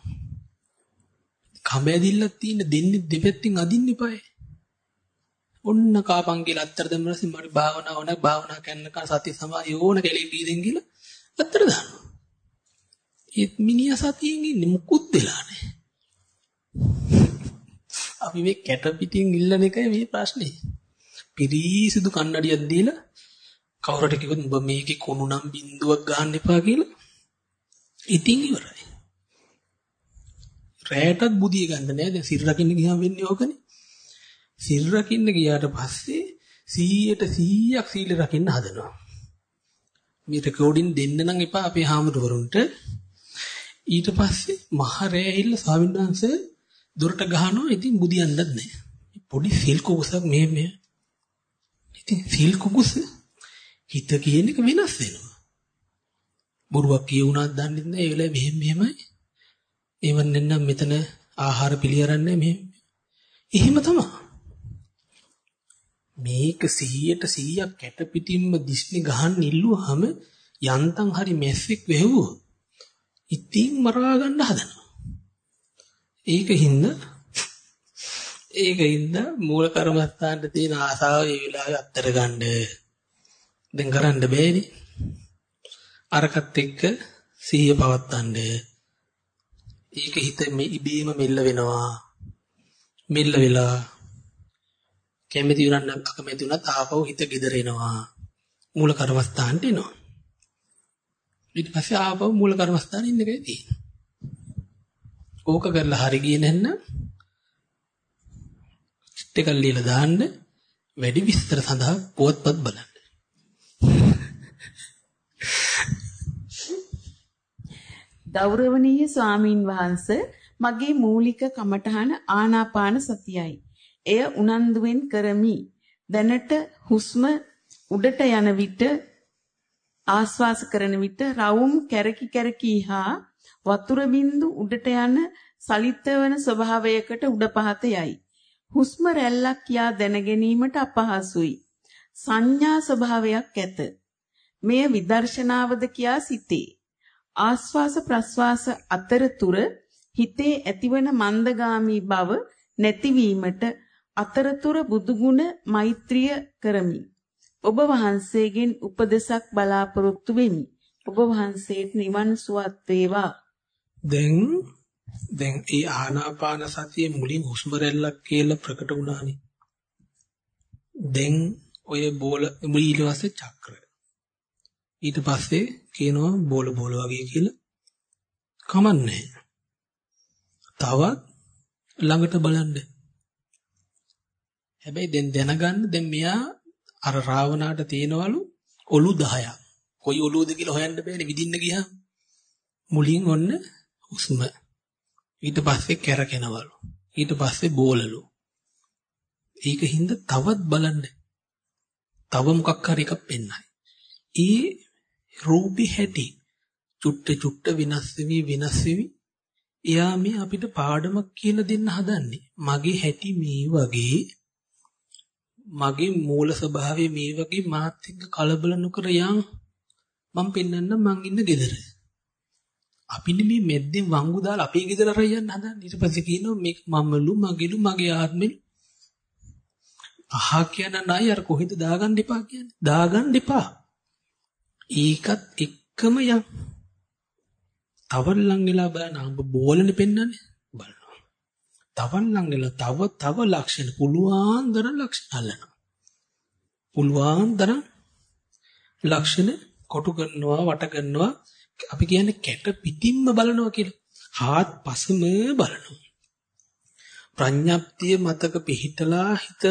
කඹ ඇදිල්ලක් තියෙන දෙන්නේ දෙපැත්තෙන් අදින්න එපායි. ඔන්න කාපන් කියලා අත්තර දැම්මම මට භාවනාව නැක් භාවනා කරනකන් සති සමාධිය ඕන කෙලෙ බීදෙන් කියලා අත්තර දානවා. ඒත් මිනිහා සතියෙන් ඉන්නේ මුකුත් වෙලා නැහැ. අපි මේ කැට පිටින් ඉල්ලන එකයි මේ ප්‍රශ්නේ. පිරිසිදු කන්නඩියක් දීලා කවුරුට කිව්වොත් උඹ මේකේ කුණු නම් බින්දුවක් ගන්න එපා කියලා ඉතින් ඉවරයි. රැයටත් බුදිය ගන්න නෑ දැන් සිර රකින්න ගියාම වෙන්නේ ඕකනේ. සිල් රකින්න ගියාට පස්සේ 100ට 100ක් සීල රකින්න හදනවා. මේ රෙකෝඩින් දෙන්න නම් එපා අපේ හාමුදුරුවරුන්ට. ඊට පස්සේ මහ රැයිල්ල ස්වාමීන් වහන්සේ දොරට ගහනවා. ඉතින් බුදියන්නත් නැහැ. පොඩි සිල් කුකුසක් මේ මේ. ඉතින් සිල් කුකුස හිත කියන එක වෙනස් වෙනවා. බොරුවක් කියුණාත් දන්නේ නැහැ. ඒ වෙලාවේ මෙහෙම මෙහෙමයි. ඒවන් නැත්නම් මෙතන ආහාර පිළියරන්නේ මෙහෙම. එහෙම තමයි. මේක 100ට 100ක් කැට පිටින්ම දිස්නේ ගහන්න ඉල්ලුවාම යන්තම් හරි මැස්සෙක් වෙහුවෝ ඉතින් මරා ගන්න හදනවා. ඒකින්ද ඒකින්ද මූල කර්මස්ථානට තියෙන ආසාව ඒ වෙලාවේ අත්තර ගන්න. දැන් කරන්න බෑනේ. අරකට එක්ක සිහිය පවත්තන්න. ඒක හිත මේ ඉබේම මෙල්ල වෙනවා. මෙල්ල වෙලා කැමති වුණත් අකමැති වුණත් ආපහු හිත gedර එනවා. මූල කර්මස්ථානට එනවා. ඊට පස්සේ ආපහු මූල කර්මස්ථානේ ඉන්න එකයි තියෙන්නේ. ඕක කරලා හරි ගියේ නැත්නම් චිට් එකක් ලියලා දාන්න වැඩි විස්තර සඳහා පුවත්පත් බලන්න. ගෞරවනීය ස්වාමින් වහන්සේ මගේ මූලික කමඨහන ආනාපාන සතියයි. එය උනන්දුවෙන් කරමි. දැනට හුස්ම උඩට යන විට ආස්වාස කරන විට රවුම් කැරකි කැරකි හා වතුර බින්දු උඩට යන සලිත වන ස්වභාවයකට උඩ පහත යයි. හුස්ම රැල්ලක් යා දැන ගැනීමට අපහසුයි. සංඥා ස්වභාවයක් ඇත. මෙය විදර්ශනාවද කියා සිතේ. ආස්වාස ප්‍රස්වාස අතරතුර හිතේ ඇතිවන මන්දගාමී බව නැතිවීමට අතරතුර බුදුගුණ මෛත්‍රිය කරමි. ඔබ වහන්සේගෙන් උපදෙසක් බලාපොරොත්තු වෙමි. ඔබ වහන්සේට නිවන් සුවත් වේවා. දැන් දැන් ඒ ආනාපාන සතිය මුලින් හුස්ම රැල්ලක් කියලා ප්‍රකට වුණානේ. දැන් ඔය බෝල ඊට පස්සේ චක්‍ර. ඊට පස්සේ කියනවා බෝල බෝල වගේ කියලා. කමන්නේ. තවත් ළඟට බලන්න. හැබැයි දැන් දැනගන්න දැන් මෙයා අර රාවණාට තියෙනවලු ඔලු 10ක්. කොයි ඔලුවද කියලා හොයන්න බෑනේ විදින්න ගියා. මුලින් ඔන්න හුස්ම. ඊට පස්සේ කැරකෙනවලු. ඊට පස්සේ බෝලලු. ඒකින්ද තවත් බලන්න. තව මොකක් හරි එකක් පෙන්නයි. ඒ රූපي හැටි චුට්ට චුට්ට විනාශ වෙවි විනාශ වෙවි එයා මේ අපිට පාඩමක් කියලා දෙන්න හදන්නේ. මගේ හැටි මේ වගේ මගේ මූල ස්වභාවය මේ වගේ මාත් එක්ක කලබල නොකර යන් මම පෙන්වන්න මං ඉන්න ගෙදර. අපිනේ මේ මෙද්දෙන් වංගු දාලා අපේ ගෙදර අරන් යන්න හදන්නේ. ඊට පස්සේ කියනවා මේ මමලු මගේලු මගේ ආත්මෙලු. අහා කියන නයි අර කොහෙද දාගන්න එපා කියන්නේ. දාගන්න එපා. ඒකත් එක්කම යන්. තවන් ලං වෙලා බලන අඹ බෝලනේ පෙන්වන්නේ බලනවා. තවන් ලං වෙලා තව තව ලක්ෂණ පුළුවන් තරම් ලක්ෂණ අල්ලනවා. පුළුවන් තරම් ලක්ෂණ කොටු කරනවා වට කරනවා අපි කියන්නේ කැට පිටින්ම බලනවා කියලා. හාත් පසම බලනවා. ප්‍රඥප්තිය මතක පිහිටලා හිත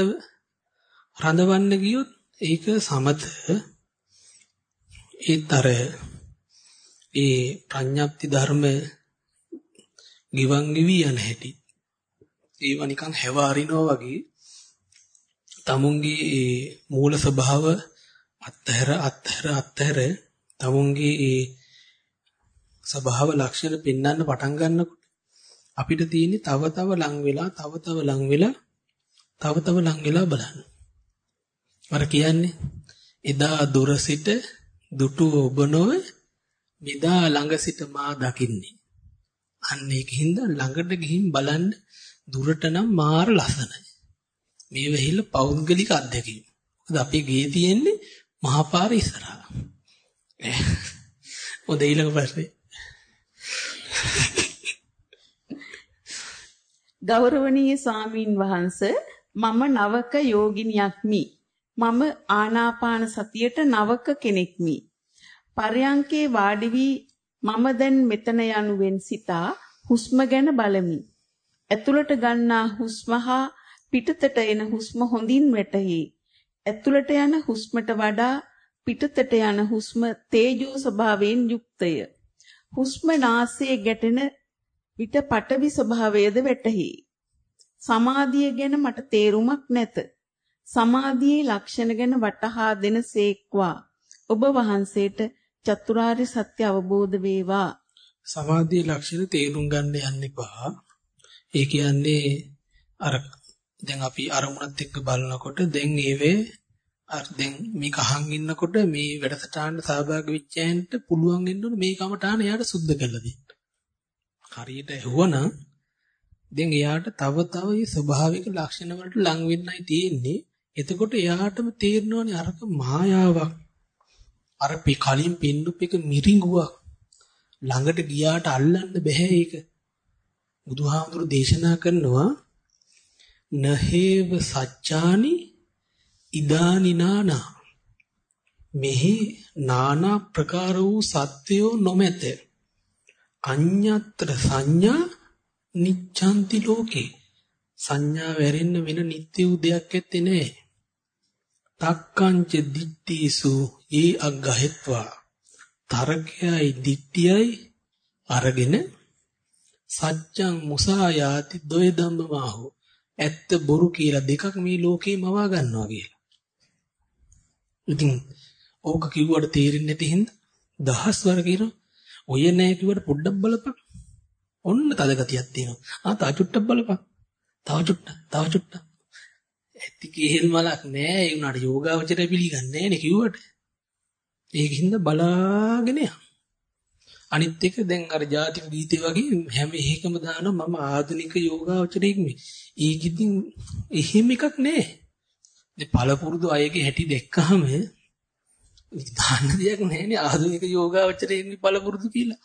රඳවන්න ගියොත් ඒක සමත ඒතර ඒ ප්‍රඥප්ති ධර්ම ගිවන් ගිවි යන හැටි ඒව නිකන් හැවාරිනවා වගේ තමුන්ගේ ඒ මූල ස්වභාව අත්හැර අත්හැර අත්හැර තමුන්ගේ ඒ ස්වභාව ලක්ෂණ පෙන්වන්න පටන් ගන්නකොට අපිට තියෙන්නේ තව තව ලං වෙලා තව තව ලං වෙලා තව තව ලං වෙලා බලන්න. මර කියන්නේ එදා දුර සිට දුටු ඔබ නොව මෙදා ළඟ සිට මා දකින්නේ. අන්න ඒකින්ද ළඟට ගිහින් බලන්න දුරට නම් මාර ලස්සනයි. මේ වෙහිල්ල පෞද්ගලික අත්දැකීම. මොකද අපේ ගේ තියෙන්නේ මහපාර ඉස්සරහා. ඔද ඊළඟ ප්‍රශ්නේ. ගෞරවනීය ස්වාමින් වහන්සේ මම නවක යෝගිනියක්මි. මම ආනාපාන සතියට නවක කෙනෙක්මි. පරයන්කේ වාඩි වී මම දැන් මෙතන යනුවෙන් සිතා හුස්ම ගැන බලමි. ඇතුළට ගන්නා හුස්ම හා පිටතට එන හුස්ම හොඳින් වැටහි. ඇතුළට යන හුස්මට වඩා පිටතට යන හුස්ම තේජෝ ස්වභාවයෙන් යුක්තය. හුස්ම නාසයේ ගැටෙන විට පටවි ස්වභාවයද වැටහි. සමාධිය ගැන මට තේරුමක් නැත. සමාධියේ ලක්ෂණ ගැන වටහා දෙනසේක්වා. ඔබ වහන්සේට චතුරාර්ය සත්‍ය අවබෝධ වේවා. සමාධියේ ලක්ෂණ තේරුම් ගන්න යන්න එපා. ඒ කියන්නේ අර දැන් අපි අරමුණත් එක්ක බලනකොට දැන් ඒවේ අර දැන් මේක අහන් ඉන්නකොට මේ වැඩසටහනට සහභාගී වෙච්ච ඇන්ට පුළුවන් වෙන්න ඕනේ මේ කමටහන එයාට සුද්ධ කරලා දෙන්න. හරියට ඇහුවනම් දැන් එයාට තව තව මේ ස්වභාවික ලක්ෂණ වලට ලං වෙන්නයි තියෙන්නේ. එතකොට එයාටම තේරෙනවනේ අරක මායාවක්. අර පි කලින් පින්නුප් එක මිරිඟුවක්. ළඟට ගියාට අල්ලන්න බෑ ඒක. බුදුහාමුදුරු දේශනා කරනවා නහේව සච්චානි ඉදානිනානා මෙහි නානා ප්‍රකාර වූ සත්‍යෝ නොමැත අඤ්ඤත්‍ර සංඥා නිච්ඡන්ති ලෝකේ සංඥා වැරෙන්න වෙන නිත්‍ය උදයක් ඇත්තේ නෑ තක්කංච දිට්ඨීසු ඒ අග්ගහෙත්වා තරකයයි දිට්ඨියයි අරගෙන සත්‍යං මුසායාති දොය ධම්මමාහෝ ඇත්ත බොරු කියලා දෙකක් මේ ලෝකේ මවා ගන්නවා කියලා. ඉතින් ඕක කිව්වට තේරෙන්නේ නැති හින්දා දහස් වර කියනවා. ඔය නෑ කිව්වට පොඩ්ඩක් බලපන්. ඔන්න තද ගතියක් තියෙනවා. ආ තා චුට්ටක් බලපන්. තව චුට්ටක්, තව චුට්ටක්. ඇත්ති කේල් මලක් නෑ. ඒ උනාට යෝගාවචරය පිළිගන්නේ නෑනේ කිව්වට. ඒකින්ද බලාගෙන යන්න. අනිත් එක දැන් අර ජාතික ගීතේ වගේ හැම එකම දානවා මම ආධුනික යෝගාවචරයෙක් මේ. ඒකින් එහෙම එකක් නෑ. ඉතින් පළපුරුදු අයගේ හැටි දැක්කහම දාන්න දෙයක් නෑනේ ආධුනික යෝගාවචරයෙක් පළපුරුදු කියලා.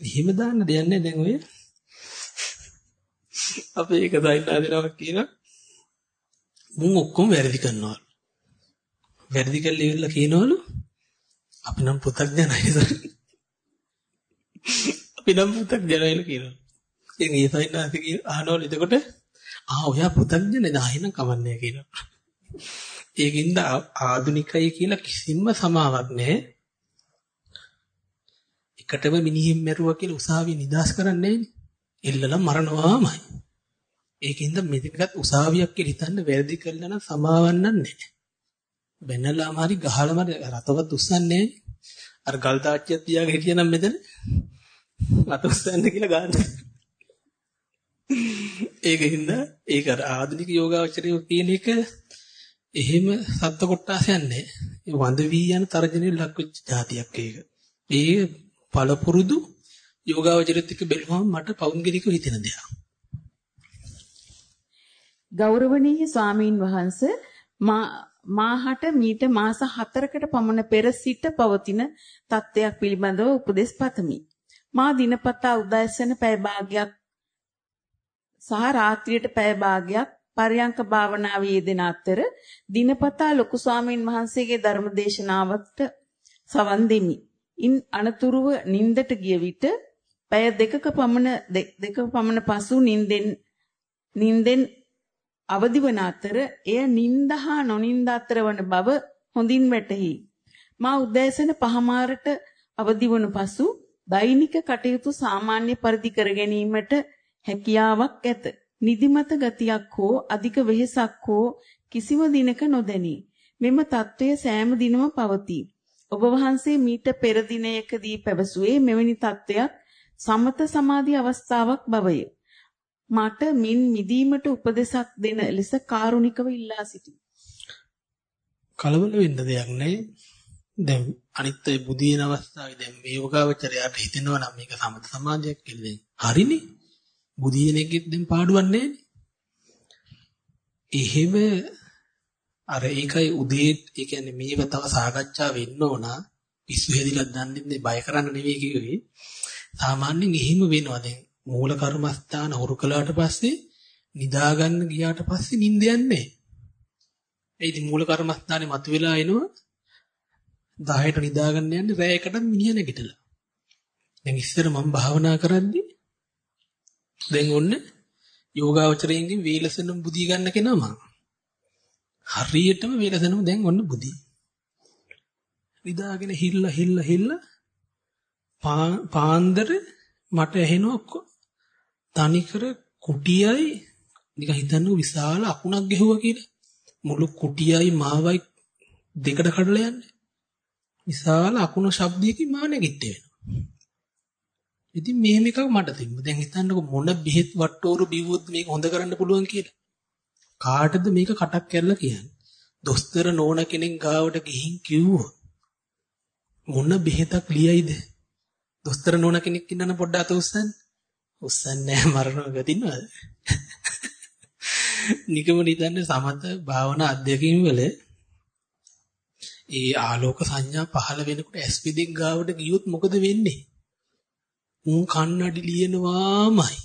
එහෙම දාන්න දෙයක් නෑ දැන් ඔය. අපේ එක දයින්නා දෙනවා කියන මුන් ඔක්කොම වැරදි කරනවා. වැරදි කරලා ඉවරලා කියනවලු අපි නම් පුතක් ජනයි අපි නම් පුතක් ජනයිල කියනවා. ඉතින් ඒ සයින්නාස කියන අහනවලු එතකොට ආ ඔයා පුතක් ජන දාහිනම් කවන්නේ කියනවා. ඒකින්ද ආදුනිකයි කියලා කිසිම සමාවක් නැහැ. එකටම මිනිහෙන් මැරුවා කියලා උසාවිය නිදාස් කරන්නේ නැහැනේ. එල්ලලා මරනවාමයි. ඒකින්ද මෙතකත් උසාවියක් කියලා හිතන්න වැරදි කළා නම් සමාවන්නන්නේ නැහැ. බැනලාම හරි ගහලාම රතවත් උස්සන්නේ අර ගල් තාච්චියක් තියාගෙන හිටියනම් මෙතන රත උස්සන්න කියලා ගන්න. ඒකින්ද ඒක ආධුනික යෝගාවචරය කියන එක එහෙම සත්ත්ව කොටාසයක් නැහැ. ඒ වඳ වී යන තරජනේ ලක් වෙච්ච જાතියක් ඒක. ඒ පළපුරුදු යෝගාවචරෙත් එක්ක බැලුවම මට පෞද්ගලිකව හිතෙන දෙයක්. ගෞරවනීය ස්වාමීන් වහන්සේ මා මාහට මීට මාස 4කට පමණ පෙර සිට පවතින තත්ත්වයක් පිළිබඳව උපදෙස් පතමි. මා දිනපතා උදෑසන පැය භාගයක් සහ රාත්‍රියට පැය භාගයක් පරයන්ක භාවනාවේ යෙදෙන අතර දිනපතා ලොකු ස්වාමීන් වහන්සේගේ ධර්ම දේශනාවට සවන් දෙමි. ඉන් අනතුරුව නින්දට ගිය විට පැය දෙකක පමණ දෙක පමණ පසු නින්දෙන් නින්දෙන් අවදිවන අතර එය නින්දහා නොනින්ද අතර වන බව හොඳින් වැටහි. මා උදෑසන පහමාරට අවදිවන පසු දෛනික කටයුතු සාමාන්‍ය පරිදි කර ගැනීමට හැකියාවක් ඇත. නිදිමත ගතියක් හෝ අධික වෙහෙසක් හෝ කිසිම දිනක නොදැනී. මෙම తත්වය සෑම දිනම පවතී. ඔබ වහන්සේ මීට පෙර දිනයකදී පැවසුවේ මෙවැනි තත්වයක් සමත සමාධි අවස්ථාවක් බවය. මට මින් මිදීමට උපදෙසක් දෙන ලෙස කාරුණිකව ඉල්ලා සිටිමි. කලබල වෙන්න දෙයක් නැහැ. දැන් අනිත් ඒ බුදියන අවස්ථාවේ දැන් මේ යෝගාවචරයට හිතෙනවා නම් මේක සමත සමාධියක් කියලා. හරිනේ. බුදියනෙක්ගෙත් දැන් පාඩුවක් නැහැ එහෙම අර ඒකයි උදේ ඒ කියන්නේ මේව තව සාකච්ඡා වෙන්න ඕන පිස්සු හැදිලා දන්නේ බය කරන්න නෙවෙයි කිව්වේ සාමාන්‍යයෙන් එහෙම වෙනවා දැන් මූල කර්මස්ථාන හුරු කළාට පස්සේ නිදා ගන්න ගියාට පස්සේ නිින්ද යන්නේ ඒ ඉතින් මූල කර්මස්ථානේ මතුවලා එනවා 10ට නිදා ගන්න යන්නේ රැයකට මිනිහ නැගිටලා දැන් ඉස්සර මම භාවනා කරද්දී දැන් ඔන්න යෝගාවචරයෙන් වේලසනම් බුදිය ගන්න කෙනා මම. හරියටම වේලසනම් දැන් ඔන්න බුදි. නිදාගෙන හිල්ල හිල්ල හිල්ල පාන්දර මට ඇහෙනවා තනිකර කුටියයි නිකන් හිතන්න විශාල අකුණක් ගෙහුවා කියලා. මුළු කුටියයි මාවයි දෙකට කඩලා යන්නේ. විශාල අකුණ ශබ්දයකින් මා නැගිට්ටේ වෙනවා. ඉතින් මෙහෙම එකක් මට තිබ්බ. දැන් හිතන්නකො මොන බෙහෙත් වට්ටෝරු බිව්වොත් මේක හොඳ කරන්න පුළුවන් කියලා. කාටද මේක කටක් කරලා කියන්නේ? දොස්තර නෝන කෙනෙක් ගාවට ගිහින් කිව්වොත් මොන බෙහෙතක් ලියයිද? දොස්තර නෝන කෙනෙක් ඉන්නන පොඩ්ඩක් අත උස්සන්න. උස්සන්නේ නැහැ මරණ ගතිනවද? නිකම නිදන්නේ සමත භාවනා අධ්‍යක්ීම් වල ඒ ආලෝක සංඥා පහළ වෙනකොට ඇස් පිටින් ගාවට ගියොත් මොකද වෙන්නේ? උන් කන්නඩි ලියනවාමයි.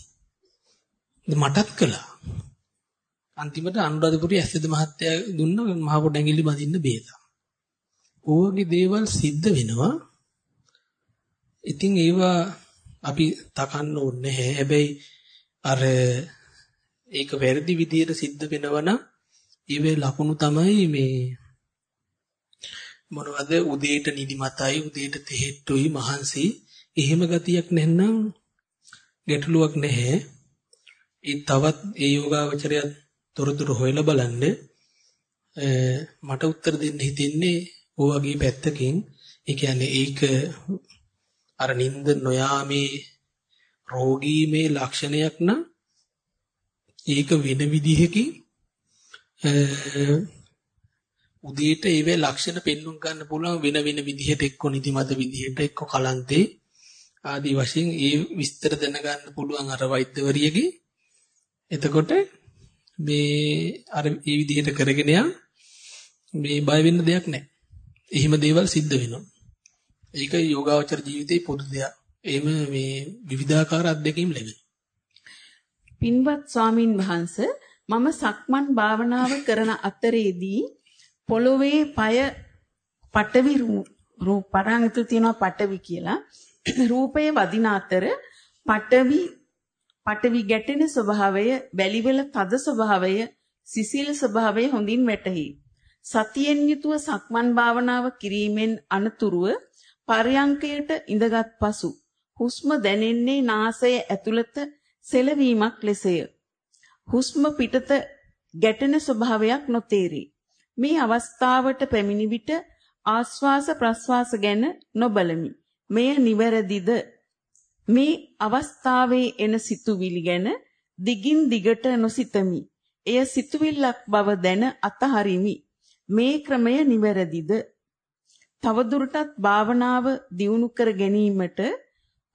මටත් කළා. අන්තිමට අනුරාධපුරේ ඇස්සද මහත්තයා දුන්න මහ පොඩ ඇඟිලි බඳින්න බේත. ඕවගේ දේවල් සිද්ධ වෙනවා. ඉතින් ඒවා අපි තකන්න ඕනේ නැහැ. හැබැයි අර ඒක වැරදි විදියට සිද්ධ වෙනවනම් ඊවේ ලකුණු තමයි මේ මොනවද උදේට නිදිමතයි උදේට තෙහෙට්ටුයි මහන්සි එහෙම ගතියක් නැත්නම් ගැටලුවක් නැහැ. ඒ තවත් ඒ යෝගාවචරය තොරතුරු හොයලා බලන්න මට උත්තර දෙන්න හිතෙන්නේ ඕ වගේ පැත්තකින් ඒ කියන්නේ ඒක අර නිින්ද නොයාමේ රෝගී මේ ලක්ෂණයක් නම් ඒක වෙන විදිහකින් උදේට ඒවේ ලක්ෂණ පෙන්වන්න ගන්න පුළුවන් වෙන වෙන විදිහට එක්ක නිදිමත විදිහට එක්ක කලන්තේ ආදී වශයෙන් ඒ විස්තර දැනගන්න පුළුවන් අර වෛද්‍යවරියගේ එතකොට මේ අර මේ විදිහට කරගෙන යා මේ බය වෙන්න දෙයක් නැහැ. එහෙම දේවල් සිද්ධ වෙනවා. ඒක යෝගාවචර ජීවිතේ පොදු දෙයක්. එහෙම මේ විවිධාකාර අත්දැකීම් ලැබෙනවා. පින්වත් ස්වාමින් වහන්සේ මම සක්මන් භාවනාව කරන අතරේදී පොළොවේ পায় පටවි රූප පරංගතු තියෙනවා පටවි කියලා රූපයේ වදින අතර පටවි පටවි ගැටෙන ස්වභාවය වැලිවල තද ස්වභාවය සිසිල් ස්වභාවය හොඳින් වැටහි සතියෙන් යුතුව සක්මන් භාවනාව කිරීමෙන් අනතුරුව පරයන්කයට ඉඳගත් පසු හුස්ම දැනෙන්නේ නාසය ඇතුළත සෙලවීමක් ලෙසය හුස්ම පිටත ගැටෙන ස්වභාවයක් නොතේරේ මේ අවස්ථාවට පැමිණි විට ආස්වාස ප්‍රස්වාස ගැන නොබලමි. මෙය නිවැරදිද? මේ අවස්ථාවේ එන සිතුවිලි ගැන දිගින් දිගට නොසිතමි. එය සිතුවිල්ලක් බව දැන අතහරිමි. මේ ක්‍රමය නිවැරදිද? තවදුරටත් භාවනාව දියුණු කර ගැනීමට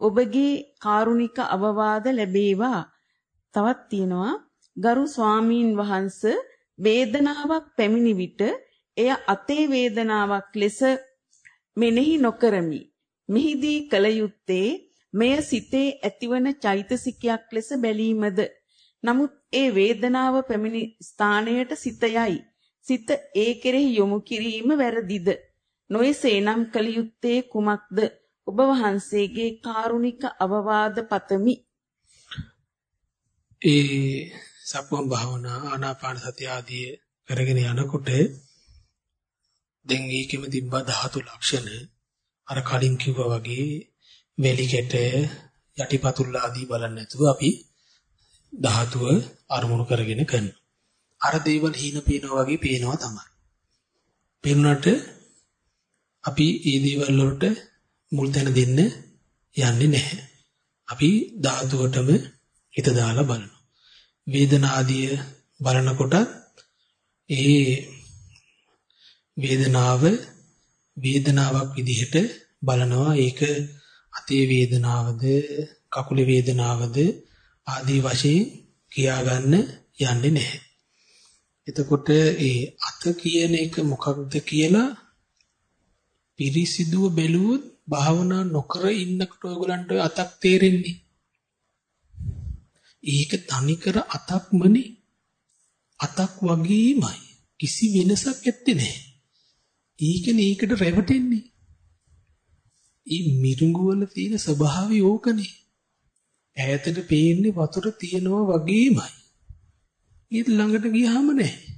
ඔබගේ කාරුණික අවවාද ලැබේවා. තවත් තියෙනවා ගරු ස්වාමීන් වහන්සේ වේදනාවක් පැමිණි විට එය අතේ වේදනාවක් ලෙස මෙනෙහි නොකරමි. මෙහිදී කල යුත්තේ මෙය සිතේ ඇතිවන චෛතසිකයක් ලෙස බැලීමද. නමුත් ඒ වේදනාව පැමිණි ස්ථානයට සිත යයි. සිත ඒ කෙරෙහි යොමු කිරීම වැරදිද? නොයසේනම් කල යුත්තේ කුමක්ද? ඔබ වහන්සේගේ කාරුණික අවවාද පතමි. ඒ සක්මන් භාවනා ආනාපාන සතිය ආදී කරගෙන යනකොට දැන් ඒකෙම තිබ්බා ධාතු ලක්ෂණ අර කලින් කිව්වා වගේ වෙලි කෙට යටිපතුල් ආදී බලන්නේ නැතුව අපි ධාතුව අරමුණු කරගෙන කරනවා. අර දේවල් හීන පේනවා වගේ පේනවා තමයි. පේනුනට අපි මේ දේවල් වලට මුල් තැන දෙන්න යන්නේ නැහැ. අපි ධාතුවටම හිත දාලා බලනවා. වේදනාදිය බලනකොට ඒ වේදනාව වේදනාවක් විදිහට බලනවා ඒක අතේ වේදනාවද කකුලේ වේදනාවද ආදී වශයෙන් කියාගන්න යන්නේ නැහැ. එතකොට ඒ අත කියන එක මොකක්ද කියලා පිරිසිදුව බැලුවොත් භාවනා නොකර ඉන්නකොට ඔයගලන්ට අතක් තේරෙන්නේ. ඒක තනිකර අතක්මනේ. අතක් වගේමයි. කිසි වෙනසක් ඇත්තේ නැහැ. ඒකනේ ඒකට රැවටෙන්නේ. ඒ මිරිඟු වල තියෙන ස්වභාවය ඕකනේ. ඈතට පේන්නේ වතුර තියනවා වගේමයි. ඊට ළඟට ගියාම නැහැ.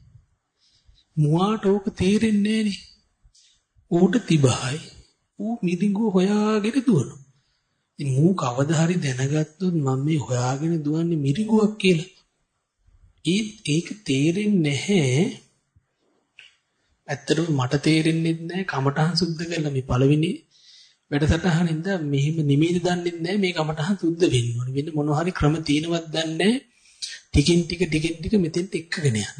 මුවාට ඕක තේරෙන්නේ නැහනේ. ඌට තිබහයි. ඌ මිරිඟුව හොයාගෙන දුවනවා. ඉතින් මූ කවදා හරි දැනගත්තොත් මම මේ හොයාගෙන දුවන්නේ මිරිගුවක් කියලා. ඒත් ඒක තේරෙන්නේ නැහැ. ඇත්තටම මට තේරෙන්නේ නැහැ කමඨහන් සුද්ධ කරලා මේ පළවෙනි වැඩසටහනින්ද මෙහිම නිමේද දන්නේ නැහැ මේ කමඨහන් සුද්ධ වෙන්න ඕනේ. වෙන මොන හරි ක්‍රම තියෙනවත් දන්නේ ටිකින් ටික ටිකින් ටික මෙතෙන්ට එක්කගෙන යන.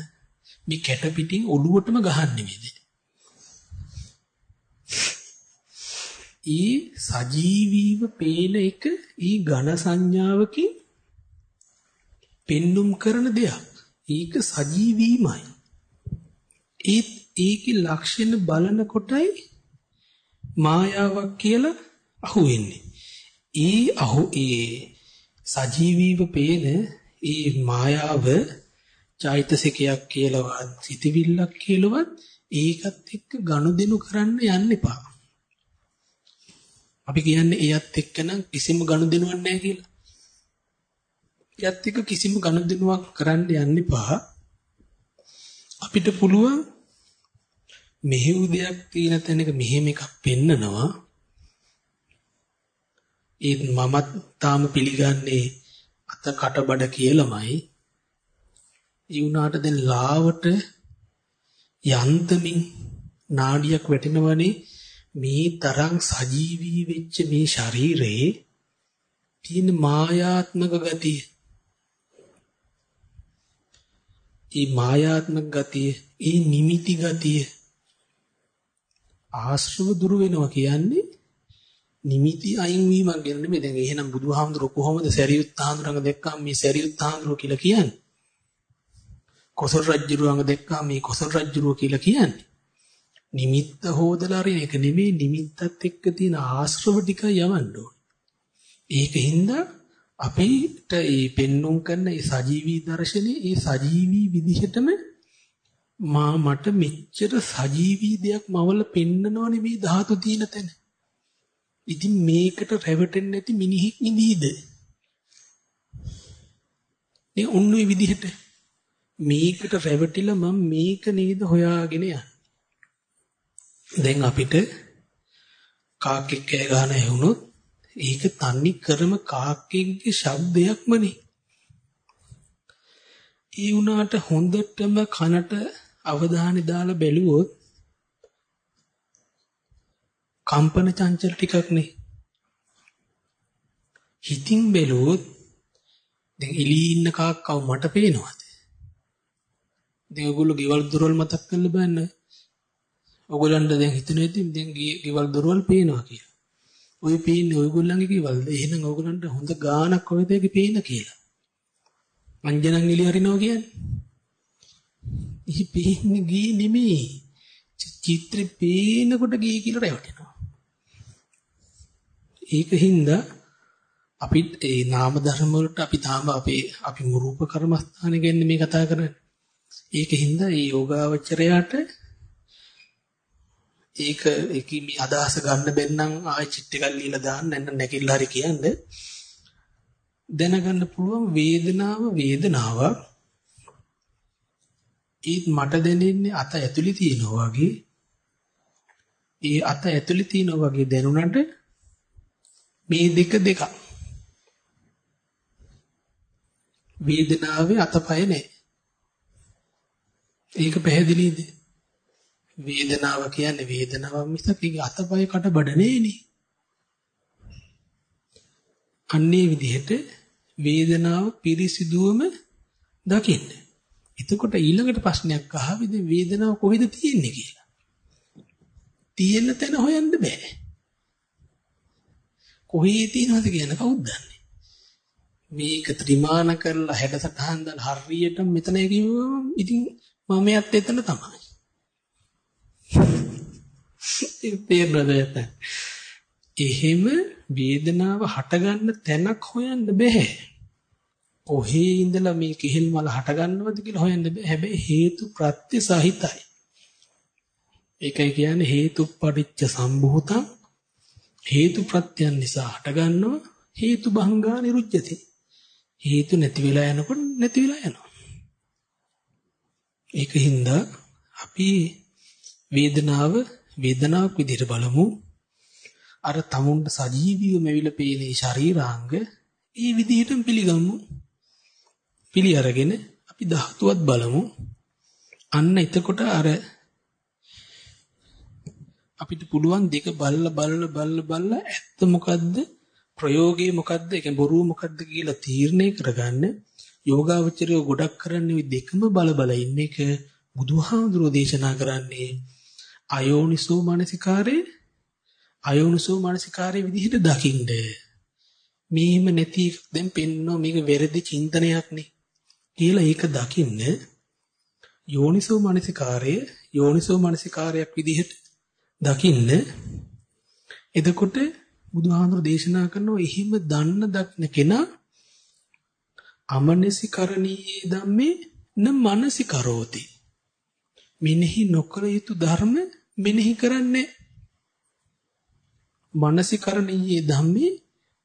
මේ කැට පිටින් ඔළුවටම ගහන්නේ මේද. ඒ සජීවීව පේන එක ඊ ඝන සංඥාවකින් පෙන්눔 කරන දෙයක්. ඒක සජීවීමයි. ඒ ඒකේ ලක්ෂණ බලන කොටයි මායාවක් කියලා අහුවෙන්නේ. ඒ අහු ඒ සජීවීව පේන ඒ මායාව චෛතසිකයක් කියලාවත් සිතවිල්ලක් කියලාවත් ඒකත් එක්ක ගනුදෙනු කරන්න යන්න එපා. අපි කියන්නේ එයත් එක්ක නම් කිසිම ගනුදෙනුවක් නැහැ කියලා. එයත් එක්ක කිසිම ගනුදෙනුවක් කරන්න යන්න එපා. අපිට පුළුවන් මෙහෙව් දෙයක් තියෙන තැනක මෙහෙම එකක් පෙන්නනවා. ඒ මමත් තාම පිළිගන්නේ අත කටබඩ කියලාමයි. ඒ වුණාට දැන් ලාවට යන්තමින් නාඩියක් වැටෙනවනේ මේ තරම් සජීවී වෙච්ච මේ ශරීරයේ තියෙන මායාත්මක ගතිය. ඒ මායාත්මක ගතිය, ඒ නිමිති ගතිය ආශ්‍රව දුරු වෙනවා කියන්නේ නිමිති අයින් වීමක් ගැන නෙමෙයි. දැන් එහෙනම් බුදුහාමුදුරුවෝ කොහොමද සරියුත් හාමුදුරංග දැක්කම මේ සරියුත් හාමුදුරුවෝ කියලා කියන්නේ? කොසල් රජුරුවංග දැක්කම මේ කොසල් රජුරුවෝ කියලා කියන්නේ? නිමිත්ත හොදලා අරින එක නෙමෙයි නිමිත්තත් එක්ක තියෙන ආශ්‍රව ටික යවන්න ඕනේ. ඒකින්ද අපිට මේ පෙන්눔 කරන මේ සජීවී දර්ශනේ ඒ සජීවී විදිහටම මා මට මෙච්චර සජීවී දෙයක් මවල පෙන්නනවනේ මේ ධාතු තියෙන තැන. ඉතින් මේකට රැවටෙන්නේ නැති මිනිහෙක් නිදීද? මේ ඔන්නෝයි විදිහට මේකට රැවටිලා මම මේක නේද හොයාගෙන යන්නේ. දැන් අපිට කාක්කෙක් කෑ ගන්න ඇහුනොත් ඒක තන්නේ කරම කාක්කෙක්ගේ ශබ්දයක්මනේ. ඒ වුණාට හොඳටම කනට අවධානය දාලා බැලුවොත් කම්පන චංචල ටිකක් නේ. හිතින් බැලුවොත් දැන් එළී ඉන්න කාක්කව මට පේනවද? දැන් ඔයගොල්ලෝ ගෙවල් දොරවල් මතක් කරලා බලන්න. ඔයගොල්ලන්ට දැන් හිතෙන ඉතින් දැන් ගෙවල් දොරවල් පේනවා කියලා. ඔය පේන්නේ ඔයගොල්ලන්ගේ ගෙවල්ද? එහෙනම් ඔයගොල්ලන්ට හොඳ ගාණක් කොහෙද ඒකේ පේන කියලා. අංජනන් එළිය අරිනවා කියන්නේ. ඉහි පේන්නේ ගී නෙමෙයි. චිත්‍රේ පේනකොට ගී කියලා රැවටෙනවා. ඒකින්ද අපි ඒ නාම ධර්ම වලට අපි තාම අපේ අපි රූප කර්මස්ථානෙ ගැන මේ කතා කරන්නේ. ඒකින්ද මේ යෝගාවචරයට ඒක ඒකී මේ අදහස ගන්න බැන්නම් ආයෙ චිට් එකක් লীලා දාන්න නැත්නම් නැකිලා හරි කියන්නේ. දැනගන්න පුළුවන් වේදනාව වේදනාවක්. ඒත් මට දැනෙන්නේ අත ඇතුලේ තියෙනවා වගේ. ඒ අත ඇතුලේ තියෙනවා වගේ දැනුණට මේ දෙක දෙක වේදනාවේ අතපය නැහැ. ඒක පැහැදිලිද වේදනාව කියන්නේ වේදනාව මිසක් ඒක අතපය කටබඩ නෙවෙයි අන්නේ විදිහට වේදනාව පිරිසිදුවම දකින්න. එතකොට ඊළඟට ප්‍රශ්නයක් අහවිද වේදනාව කොහෙද තියෙන්නේ කියලා. තියෙන තැන හොයන්න බෑ. කොහේ තියෙනවද කියන කවුද දන්නේ? මේක ත්‍රිමාන කරලා හැඩසටහන් දාලා හරියට මෙතන කිව්වම ඉතින් මම යත් එතන තමයි. තේරෙනවද එහෙම වේදනාව හටගන්න තැනක් හොයන්න බෑ. කොහේ ඉඳලා මේ කිහිල් මල හටගන්නවද කියලා හොයන්න බෑ. හැබැයි හේතු ප්‍රත්‍ය සහිතයි. ඒකයි කියන්නේ හේතුප්පටිච්ච සම්භූතං හේතු ප්‍රත්‍යයන් නිසා හටගන්නව හේතු භංගා නිරුද්ධති. හේතු නැති වෙලා යනකොට නැති වෙලා යනවා. ඒකින්ද අපි වේදනාව වේදනාවක් විදිහට බලමු. අර තමුන්ට සජීවීව මෙවිල පේනේ ශරීරාංග ඒ විදිහටම පිළිගමු. පිළි අරගෙන අපි ධාතුවත් බලමු. අන්න එතකොට අර අපිට පුළුවන් දෙක බල්ල බල්ල බල්ල බල්ල ඇත්ත මොකද්ද ප්‍රයෝගේ මොකද්ද ඒක බොරුව මොකද්ද කියලා තීරණය කරගන්න යෝගාවචරය ගොඩක් කරන්නේ දෙකම බල බල ඉන්න එක බුදුහාමුදුරෝ දේශනා කරන්නේ අයෝනිසෝ මානසිකාරේ අයෝනිසෝ මානසිකාරයේ විදිහට දකින්න. මේම නැති එකක් දැන් පෙන්නෝ මේක වැරදි චින්තනයක් නේ කියලා ඒක දකින්න යෝනිසෝ මානසිකාරයේ යෝනිසෝ මානසිකාරයක් විදිහට දකින්න එතකොට බුදුහාමුදුරු දේශනා කරනවා එහෙම දන්න දක්න කෙනා අමනසිකරණීයේ ධම්මේ න මනසිකරෝති. මෙනෙහි නොකර යුතු ධර්ම මෙනෙහි කරන්නේ මනසිකරණීයේ ධම්මේ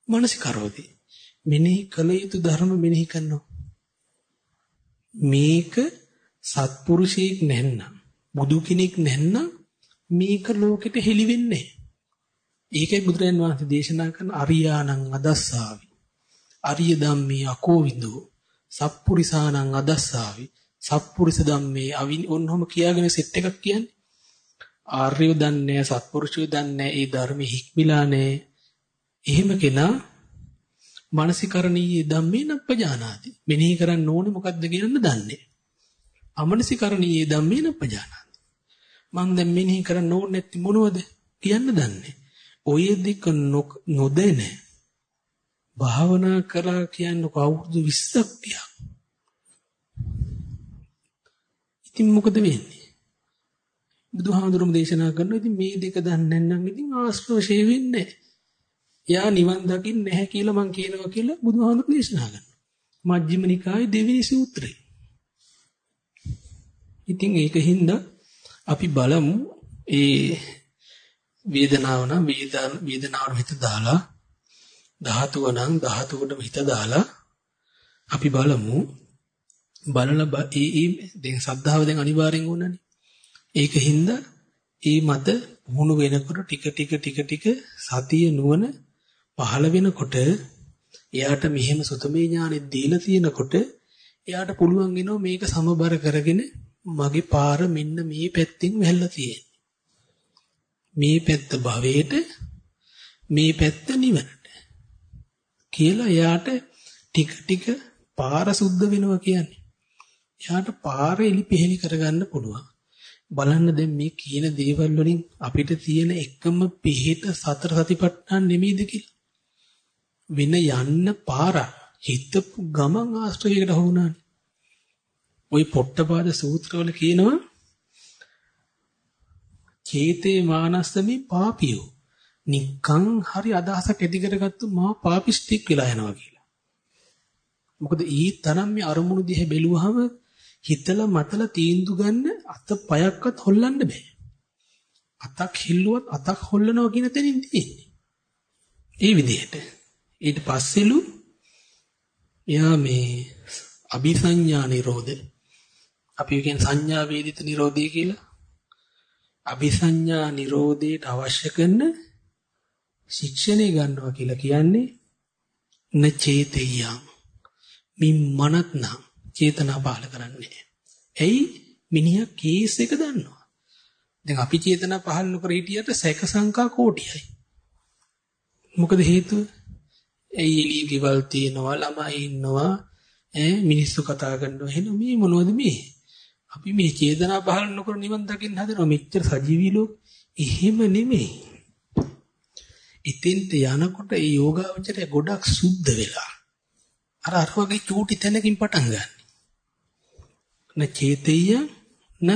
මනසිකරෝති. මෙනෙහි කළ යුතු ධර්ම මෙනෙහි කරනවා. මේක සත්පුරුෂයෙක් නැන්නම් බුදු කෙනෙක් නැන්නම් මේක ලෝකෙට හෙළි වෙන්නේ ඒකයි බුදුරජාන් වහන්සේ දේශනා කරන අරියාණං අදස්සාවි. අරිය ධම්මේ අකෝවිදෝ සප්පුරිසාණං අදස්සාවි. සප්පුරිස ධම්මේ අවින් ඔන්නෝම කියාගෙන සෙට් එකක් කියන්නේ. ආර්යව දන්නේ සත්පුරුෂයෝ දන්නේ ඒ ධර්මෙ හික්මිලා නැහැ. එහෙම කෙනා මානසිකරණීය ධම්මේ නප්පජානාති. මෙනෙහි කරන්න ඕනේ මොකද්ද කියන්න දන්නේ. අමනසිකරණීය ධම්මේ නප්පජානාති. මං දැන් මෙනෙහි කරන්න ඕනේ නැති මොනවද කියන්න දන්නේ. ඔය දෙක නොදැන භාවනා කරලා කියන්නේ අවුරුදු 20ක් තියා. ඉතින් මොකද වෙන්නේ? බුදුහාමුදුරුම දේශනා කරනවා ඉතින් මේ දෙක දන්නේ නැත්නම් ඉතින් ආශ්‍රවශේ වෙන්නේ එයා නිවන් දකින්නේ නැහැ කියලා මං කියනවා කියලා බුදුහාමුදුරු දේශනා කරනවා. මජ්ක්‍ධිම නිකායේ දෙවෙනි සූත්‍රය. ඉතින් ඒකින්ද අපි බලමු ඒ වේදනාව නම් වේදනාවට හිත දාලා ධාතුව නම් ධාතුවටම හිත දාලා අපි බලමු. බලලා ඒ ඒ දැන් සද්ධාව දැන් අනිවාර්යෙන් ඕනනේ. ඒකින්ද ඒ මත වුණු වෙනකොට ටික ටික ටික ටික සතිය නුවණ පහළ වෙනකොට එයාට මෙහෙම සුතමේ ඥානෙ දීලා තියෙනකොට එයාට පුළුවන් වෙනවා මේක සමබර කරගෙන මගේ පාර මෙන්න මේ පැත්තෙන් වැල්ලා තියෙන්නේ. මේ පැත්ත භවයට මේ පැත්ත නිවනට. කියලා එයාට ටික ටික පාර සුද්ධ වෙනවා කියන්නේ. එයාට පාර එලි පිහෙලි කරගන්න පුළුවන්. බලන්න දැන් මේ කියන දේවල් වලින් අපිට තියෙන එකම පිහිට සතර සතිපට්ඨාන නෙමෙයිද කියලා. වෙන යන්න පාර හිතපු ගමන් ආශ්‍රයයකට හොුණානේ. ওই පොට්ටපාද සූත්‍රවල කියනවා චේතේ මානස්සමේ පාපියෝ නිකං හරි අදහසක් ඇති කරගත්තු මහා පාපිස්ටික් වෙලා යනවා කියලා. මොකද ඊ තරම් මේ අරමුණු දිහා බැලුවහම හිතලා මතලා තීන්දු ගන්න අත පයක්වත් හොල්ලන්න බෑ. අතක් හිල්ලුවත් අතක් හොල්ලනවා කියන තැනින් තියෙන්නේ. ඒ විදිහට. ඊට පස්සෙලු එයා මේ අபிසඤ්ඤා නිරෝධ අපි කියන සංඥා වේදිත නිරෝධය කියලා අபிසඤ්ඤා නිරෝධයට අවශ්‍ය කරන ශික්ෂණය ගන්නවා කියලා කියන්නේ න චේතයං මින් මනත්නම් චේතනා පහල කරන්නේ. ඇයි මිනිහා කේස් එක දන්නවා. දැන් අපි චේතනා පහල නොකර හිටියට සැක සංකා කෝටියයි. මොකද හේතුව? ඇයි එළිය ගෙවල් තියෙනවා ළමයි ඉන්නවා ඈ මිනිස්සු කතා කරනවා එහෙනම් මේ මොනවද මේ? අපි මේ චේතනා පහල නොකර නිවන් දකින්න හදනවා මෙච්චර සජීවී ලෝක. එහෙම නෙමෙයි. ඉතින්ට යනකොට ඒ යෝගාවචරය ගොඩක් සුද්ධ වෙලා අර අර වගේ චූටි තැනකින් පටන් ගන්න. න චේතේය න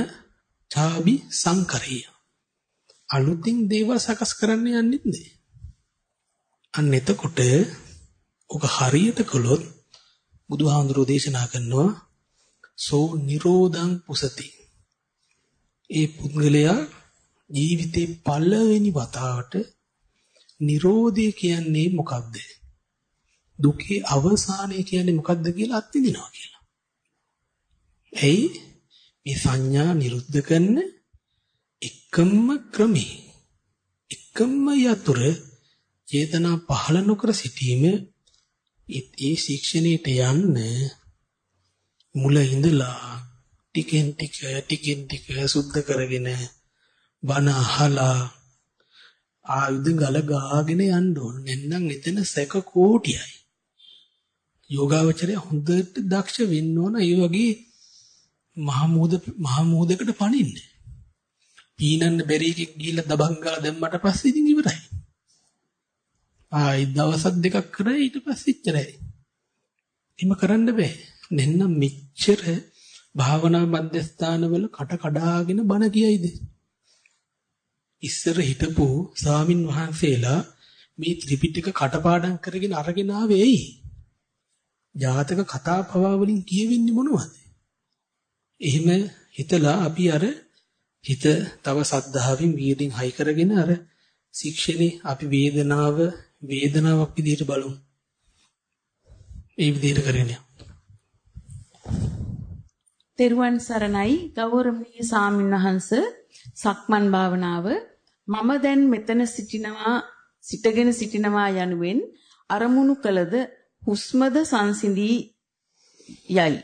ඡාබි සංකරේය. අලුතින් දේවල් සකස් කරන්න යන්නේ නැහැ. අන්න එතකොට ඔක හරියට කළොත් බුදුහාඳුරෝ දේශනා කරනවා සෝ නිරෝධං පුසති. ඒ පුද්ගලයා ජීවිතේ පළවෙනි වතාවට නිරෝධය කියන්නේ මොකක්ද? දුකේ අවසානය කියන්නේ මොකක්ද කියලා අත්විඳිනවා කියලා. එයි මේ සංඥා නිරුද්ධ කරන එකම ක්‍රමේ එකම යතුරු චේතනා පහළ නොකර සිටීම ඒ ශික්ෂණයට යන්න මුල ඉඳලා ටිකෙන් ටික ටිකෙන් ටික සුද්ධ කරගෙන බණ අහලා ආයුධ ගල ගාගෙන යන්න ඕන. නැත්නම් එතන සැක කෝටියයි. යෝගාවචරය හොඳට දක්ෂ වෙන්න ඕන. ඒ වගේ මහමූද මහමූදකට පණින්න. පීනන්න බැරි එකෙක් ගිහිල්ලා දබං ගාලා දැම්මට පස්සේ ඉතින් ඉවරයි. ආයි දවසක් දෙකක් කරේ ඊට පස්සේ ඉච්චරයි. එහෙම කරන්න බෑ. නැත්නම් මෙච්චර භාවනා මධ්‍යස්ථානවල කට කඩාගෙන බණ කියයිද? ඉස්සර හිටපු ස්වාමින් වහන්සේලා මේ ත්‍රිපිටක කටපාඩම් කරගෙන අරගෙන ආවේ ඇයි? ජාතක කතා පවා වලින් කියවෙන්නේ මොනවද? එහෙම හිතලා අපි අර හිත තව සද්ධාවෙන් වීර්යෙන් හයි කරගෙන අර ශික්ෂණේ අපි වේදනාව වේදනාවක් විදිහට බලමු. ඒ විදිහට කරගෙන යමු. තෙරුවන් සරණයි ගෞරවනීය සාමින්වහන්ස සක්මන් භාවනාව මම දැන් මෙතන සිටිනවා සිටගෙන සිටිනවා යනුවෙන් අරමුණු කළද හුස්මද සංසිඳී යයි.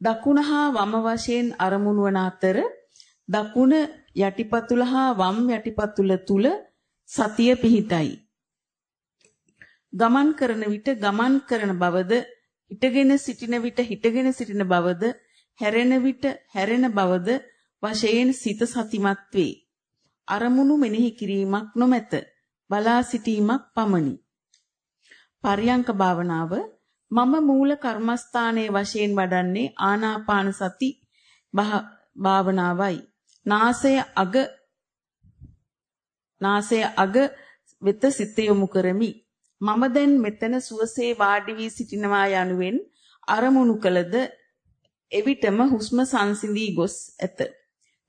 දකුණ හා වම වශයෙන් අරමුණු වන අතර දකුණ යටිපතුල හා වම් යටිපතුල තුල සතිය පිහිටයි. ගමන් කරන විට ගමන් කරන බවද හිටගෙන සිටින විට හිටගෙන සිටින බවද හැරෙන විට හැරෙන බවද වශයෙන් සිත සතිමත් වේ. අරමුණු මෙනෙහි කිරීමක් නොමැත. බලා සිටීමක් පමණි. පරියංක භාවනාව මම මූල කර්මස්ථානයේ වශයෙන් වඩන්නේ ආනාපාන සති භාවනාවයි. නාසය අග නාසය අග වෙත සිත යොමු කරමි. මම දැන් මෙතන සුවසේ වාඩි වී සිටිනවා යනුවෙන් අරමුණු කළද එවිටම හුස්ම සංසිඳී ගොස් ඇත.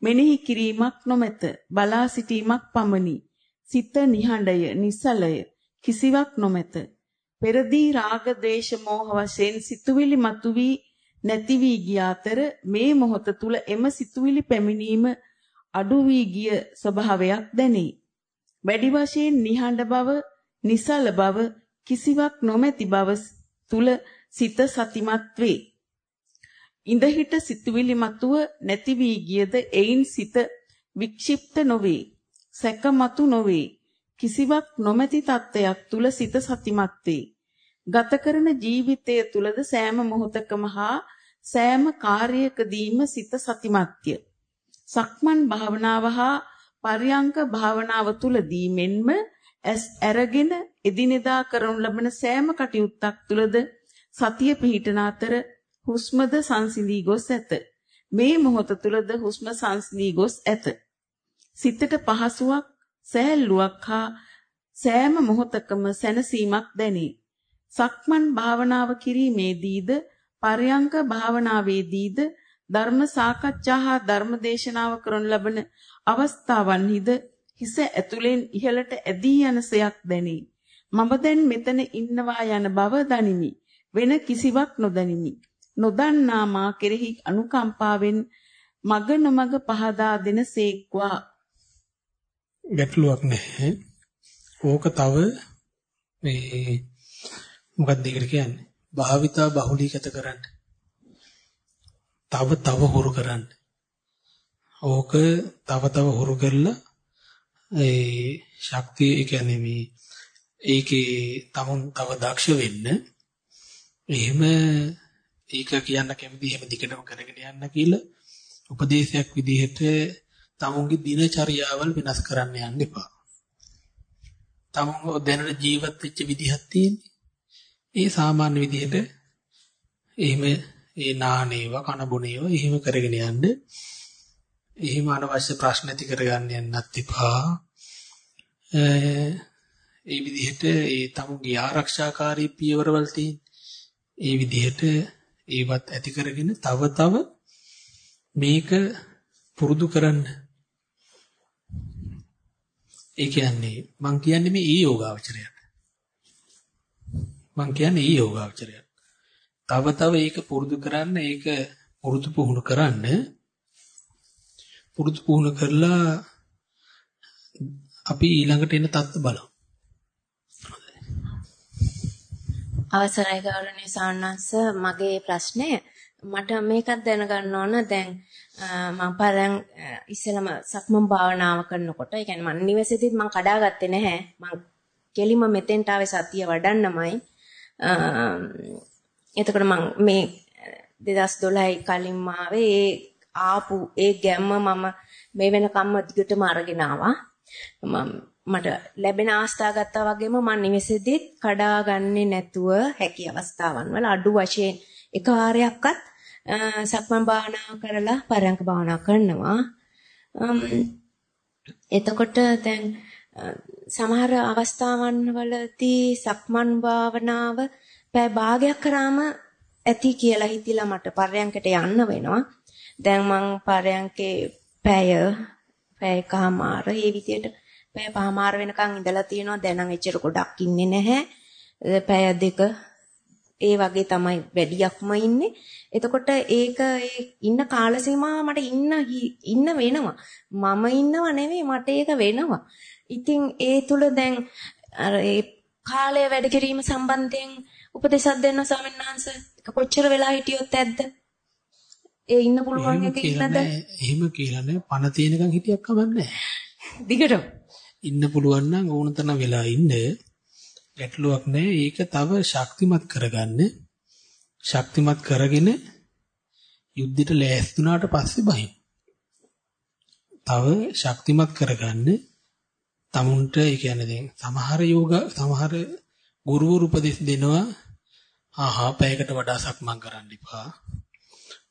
මෙනෙහි කිරීමක් නොමැත. බලා සිටීමක් පමණි. සිත නිහඬය, නිසලය, කිසිවක් නොමැත. පෙරදී රාග, දේශ, මෝහ වශයෙන් සිතුවිලි මතුවී නැති වී ගිය අතර මේ මොහොත තුල එම සිතුවිලි පැමිණීම අඩු වී ගිය ස්වභාවයක් දැනේ. වැඩි වශයෙන් නිහඬ බව, නිසල බව, කිසිවක් නොමැති බව තුල සිත සතිමත් වේ. ඉඳහිට සිතුවිලි මතුව නැති වී ගියද එයින් සිත වික්ෂිප්ත නොවේ. සැකමතු නොවේ. කිසිවක් නොමැති තත්ත්වයක් තුල සිත සතිමත් වේ. ගත කරන ජීවිතය තුලද සෑම මොහොතකම හා සෑම කාර්යයකදීම සිත සතිමත්ය. සක්මන් භාවනාව හා පරියංක භාවනාව තුලදී මෙන්ම ඇස් ඇරගෙන එදිනෙදා කරනු ලබන සෑම කටයුත්තක් තුලද සතිය පිහිටන අතර හුස්මද සංසිඳී ගොස් ඇත. මේ මොහොත තුලද හුස්ම සංසිඳී ගොස් ඇත. සිතට පහසුවක්, සෑහලුවක් හා සෑම මොහොතකම සැනසීමක් දැනේ. සක්මන් භාවනාව කිරීමේදීද පරයන්ක භාවනාවේදීද ධර්ම සාකච්ඡා හා ධර්ම දේශනාව කරන ලබන අවස්ථාවන්හිද හිස ඇතුලෙන් ඉහළට ඇදී යන සයක් දැනේ. මම දැන් මෙතන ඉන්නවා යන බව දනිමි. වෙන කිසිවක් නොදනිමි. නොදන්නා මා කෙරෙහි අනුකම්පාවෙන් මග නොමග පහදා දෙනසේක්වා ගැටලුවක් නැහැ. ඕක තව මේ මොකක්ද ඒකට කියන්නේ? භාවිතා බහුලීගත කරන්න. තව තව හුරු කරන්න. ඕක තව තව හුරු කරලා ඒ ශක්තිය ඒ කියන්නේ මේ ඒකේ තමුන් තව දක්ෂ වෙන්න එහෙම ඒක කියන්න කැමති එහෙම දිගටම කරගෙන යන්න කියලා උපදේශයක් විදිහට තමුන්ගේ දිනචරියාවල් වෙනස් කරන්න යන්න එපා. තමුන් දැනට ජීවත් වෙච්ච විදිහක් තියෙන්නේ. ඒ සාමාන්‍ය විදිහට එහෙම ඒ නානේව කන බොනේව එහෙම කරගෙන යන්න. එහෙම අනවශ්‍ය ප්‍රශ්න ඇති කරගන්න යන්නත් එපා. ඒ විදිහට ඒ තමුන්ගේ ආරක්ෂාකාරී පියවරවල් තියෙන. ඒ විදිහට ඒවත් ඇති කරගෙන තව තව මේක පුරුදු කරන්න. ඒ කියන්නේ මං කියන්නේ මේ ඊ යෝගාවචරයට. මං කියන්නේ ඊ යෝගාවචරයට. තව තව ඒක පුරුදු කරන්න ඒක පුරුදු පුහුණු කරන්න පුරුදු පුහුණු කරලා අපි ඊළඟට එන தත්ත්ව බලමු. අවසරයි ගෞරවනීය සාන්නංශ මගේ ප්‍රශ්නය මට මේකක් දැනගන්න ඕන. දැන් මම පරන් ඉස්සෙල්ලම සක්මන් භාවනාව කරනකොට ඒ කියන්නේ මම නිවසේදීත් මම කඩාගත්තේ නැහැ. මම කෙලිම මෙතෙන්ට ආවේ සතිය වඩන්නමයි. එතකොට මම මේ 2012 කලින් ආවේ ඒ ආපු ඒ ගැම්ම මම මේ වෙනකම්ම දිගටම අරගෙන ආවා. මම මට ලැබෙන ආස්ථා ගත්තා වගේම මම නිවෙසෙදිත් කඩාගන්නේ නැතුව හැකි අවස්ථාවන් වල අඩු වශයෙන් එක ආරයක්වත් සක්මන් භාවනා කරලා පරයන්ක භාවනා කරනවා. එතකොට දැන් සමහර අවස්ථාවන් වලදී සක්මන් භාවනාව පැය භාගයක් කරාම ඇති කියලා හිතිලා මට පරයන්කට යන්න වෙනවා. දැන් මං පරයන්කේ පැය පැයකමාර ඒ විදියට පැය පහමාර වෙනකන් ඉඳලා තියෙනවා. දැන් නම් එච්චර ගොඩක් ඉන්නේ නැහැ. පැය දෙක ඒ වගේ තමයි වැඩියක්ම ඉන්නේ. එතකොට ඒක ඉන්න කාල සීමාව මට ඉන්න ඉන්න වෙනවා. මම ඉන්නව නෙවෙයි මට ඒක වෙනවා. ඉතින් ඒ තුල දැන් අර ඒ කාලය වැඩ කිරීම සම්බන්ධයෙන් උපදේශයක් දෙන්න ස්වාමීන් වහන්සේ කොච්චර වෙලා හිටියොත් ඇද්ද? ඒ ඉන්න පුළුවන් එක ඉන්නද? එහෙම කියලා නෑ පණ තියෙනකන් හිටියක් කමන්නේ දිගටම ඉන්න පුළුවන් නම් ඕන තරම් වෙලා ඉන්න ගැටලුවක් නෑ ඒක තව ශක්තිමත් කරගන්න ශක්තිමත් කරගෙන යුද්ධයට ලෑස්තුනාට පස්සේ බහින් තව ශක්තිමත් කරගන්න තමුන්ට ඒ කියන්නේ දැන් සමහර යෝග සමහර ගුරුවරු උපදෙස් දෙනවා ආහා පැයකට වඩා සක්මන් කරන්න එපා.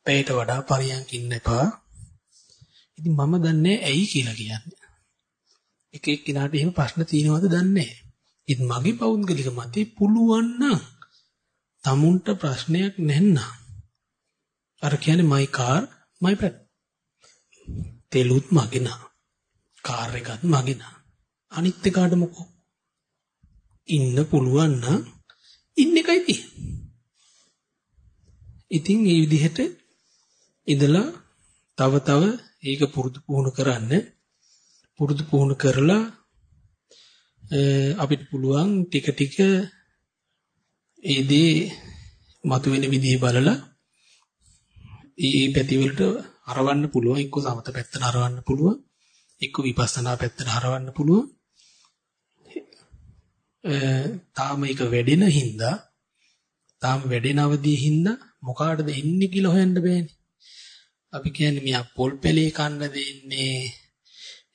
පැයට වඩා පරියන්ක ඉන්න එපා. ඉතින් මම දන්නේ ඇයි කියලා කියන්නේ. එක එක්කිනාට එහෙම ප්‍රශ්න තියෙනවද දන්නේ නැහැ. ඉතින් මගේ පෞද්ගලික මතේ පුළුවන් නම් තමුන්ට ප්‍රශ්නයක් නැන්නා. අර කියන්නේ my car my pet. තෙලුත් මගේ නා. කාර් එකත් මගේ නා. අනිත් එකාට මොකෝ? ඉන්න පුළුවන් නම් ඉන්න එකයි තියෙන්නේ. ඉතින් මේ විදිහට ඉඳලා තව තව ඒක පුරුදු පුහුණු කරන්න පුරුදු පුහුණු කරලා අපිට පුළුවන් ටික ටික ඒ දේ මතුවෙන විදිහ බලලා ඒ පැති වලට හරවන්න පුළුවන් එක්ක සමත පැත්තට හරවන්න පුළුවන් එක්ක විපස්සනා පැත්තට හරවන්න පුළුවන් තාම ඒක වැඩෙන හින්දා තාම වැඩෙන අවදියේ හින්දා මොකාටද එන්නේ කියලා හොයන්න බෑනේ. අපි කියන්නේ මියා පොල් පෙලේ කන්න දෙන්නේ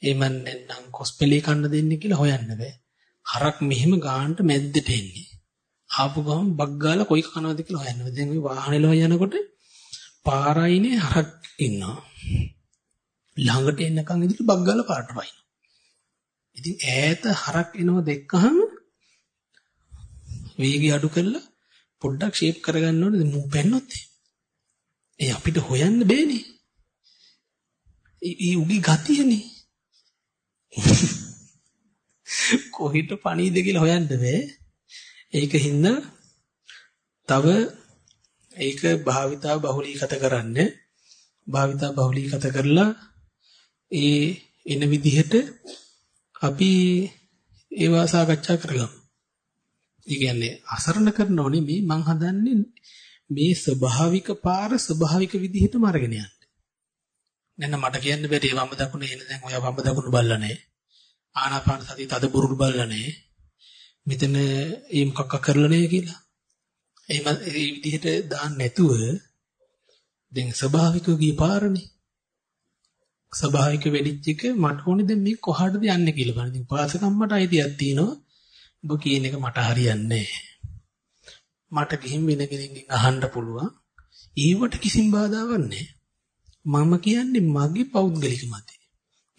එහෙම නැත්නම් කොස් පෙලේ කන්න දෙන්නේ කියලා හොයන්න බෑ. හරක් මෙහෙම ගානට මැද්දට එන්නේ. ආපු ගමන් බග් ගාලා කොයි කනවද කියලා හොයන්න බෑ. දැන් ওই වාහනේල යනකොට පාරයිනේ හරක් ඉන්නවා. ළඟට එන්නකන් ඉදිරි බග් ගාලා පාරට වයින්නවා. ඉතින් ඈත හරක් එනව දැක්කහම වේගය අඩු කරලා පොඩ්ඩක් ෂේප් කරගන්න ඕනේ මූ පැන්නොත් ඒ අපිට හොයන්න බෑනේ ඒ උගේ ගතියනේ කොහෙට පණීද කියලා හොයන්න බෑ. ඒක හින්දා තව ඒක භාවිතා බහුලීගත කරන්න. භාවිතා බහුලීගත කරලා ඒ එන විදිහට අපි ඒවා සාකච්ඡා කරගමු. ඒ කියන්නේ අසරණ කරනව නෙමෙයි මං හදන්නේ මේ ස්වභාවික පාර ස්වභාවික විදිහටම අරගෙන යන්න. නැන්න මට කියන්න බැරි වම් දකුණ එන දැන් ඔය වම් දකුණ බලලා නැහැ. ආනාපාන සතිය තද බුරුල් බලලා නැහැ. මෙතන මේ මොකක්ක කරලා නැහැ කියලා. එහෙම ඒ විදිහට දාන්න නැතුව දැන් ස්වභාවිකව ගිය පාරනේ. ස්වභාවික වෙඩිච් එක මට ඕනේ දැන් මේ කොහාටද යන්නේ කියලා බලන්න. ඉතින් පාසකම්මට අයිතියක් තියෙනවා. ඔබ කියන එක මට හරියන්නේ මට ගිහින් වෙන කෙනෙක්ගෙන් අහන්න පුළුවන්. ඊවට කිසිම බාධාවක් නැහැ. මම කියන්නේ මගේ පෞද්ගලික මතය.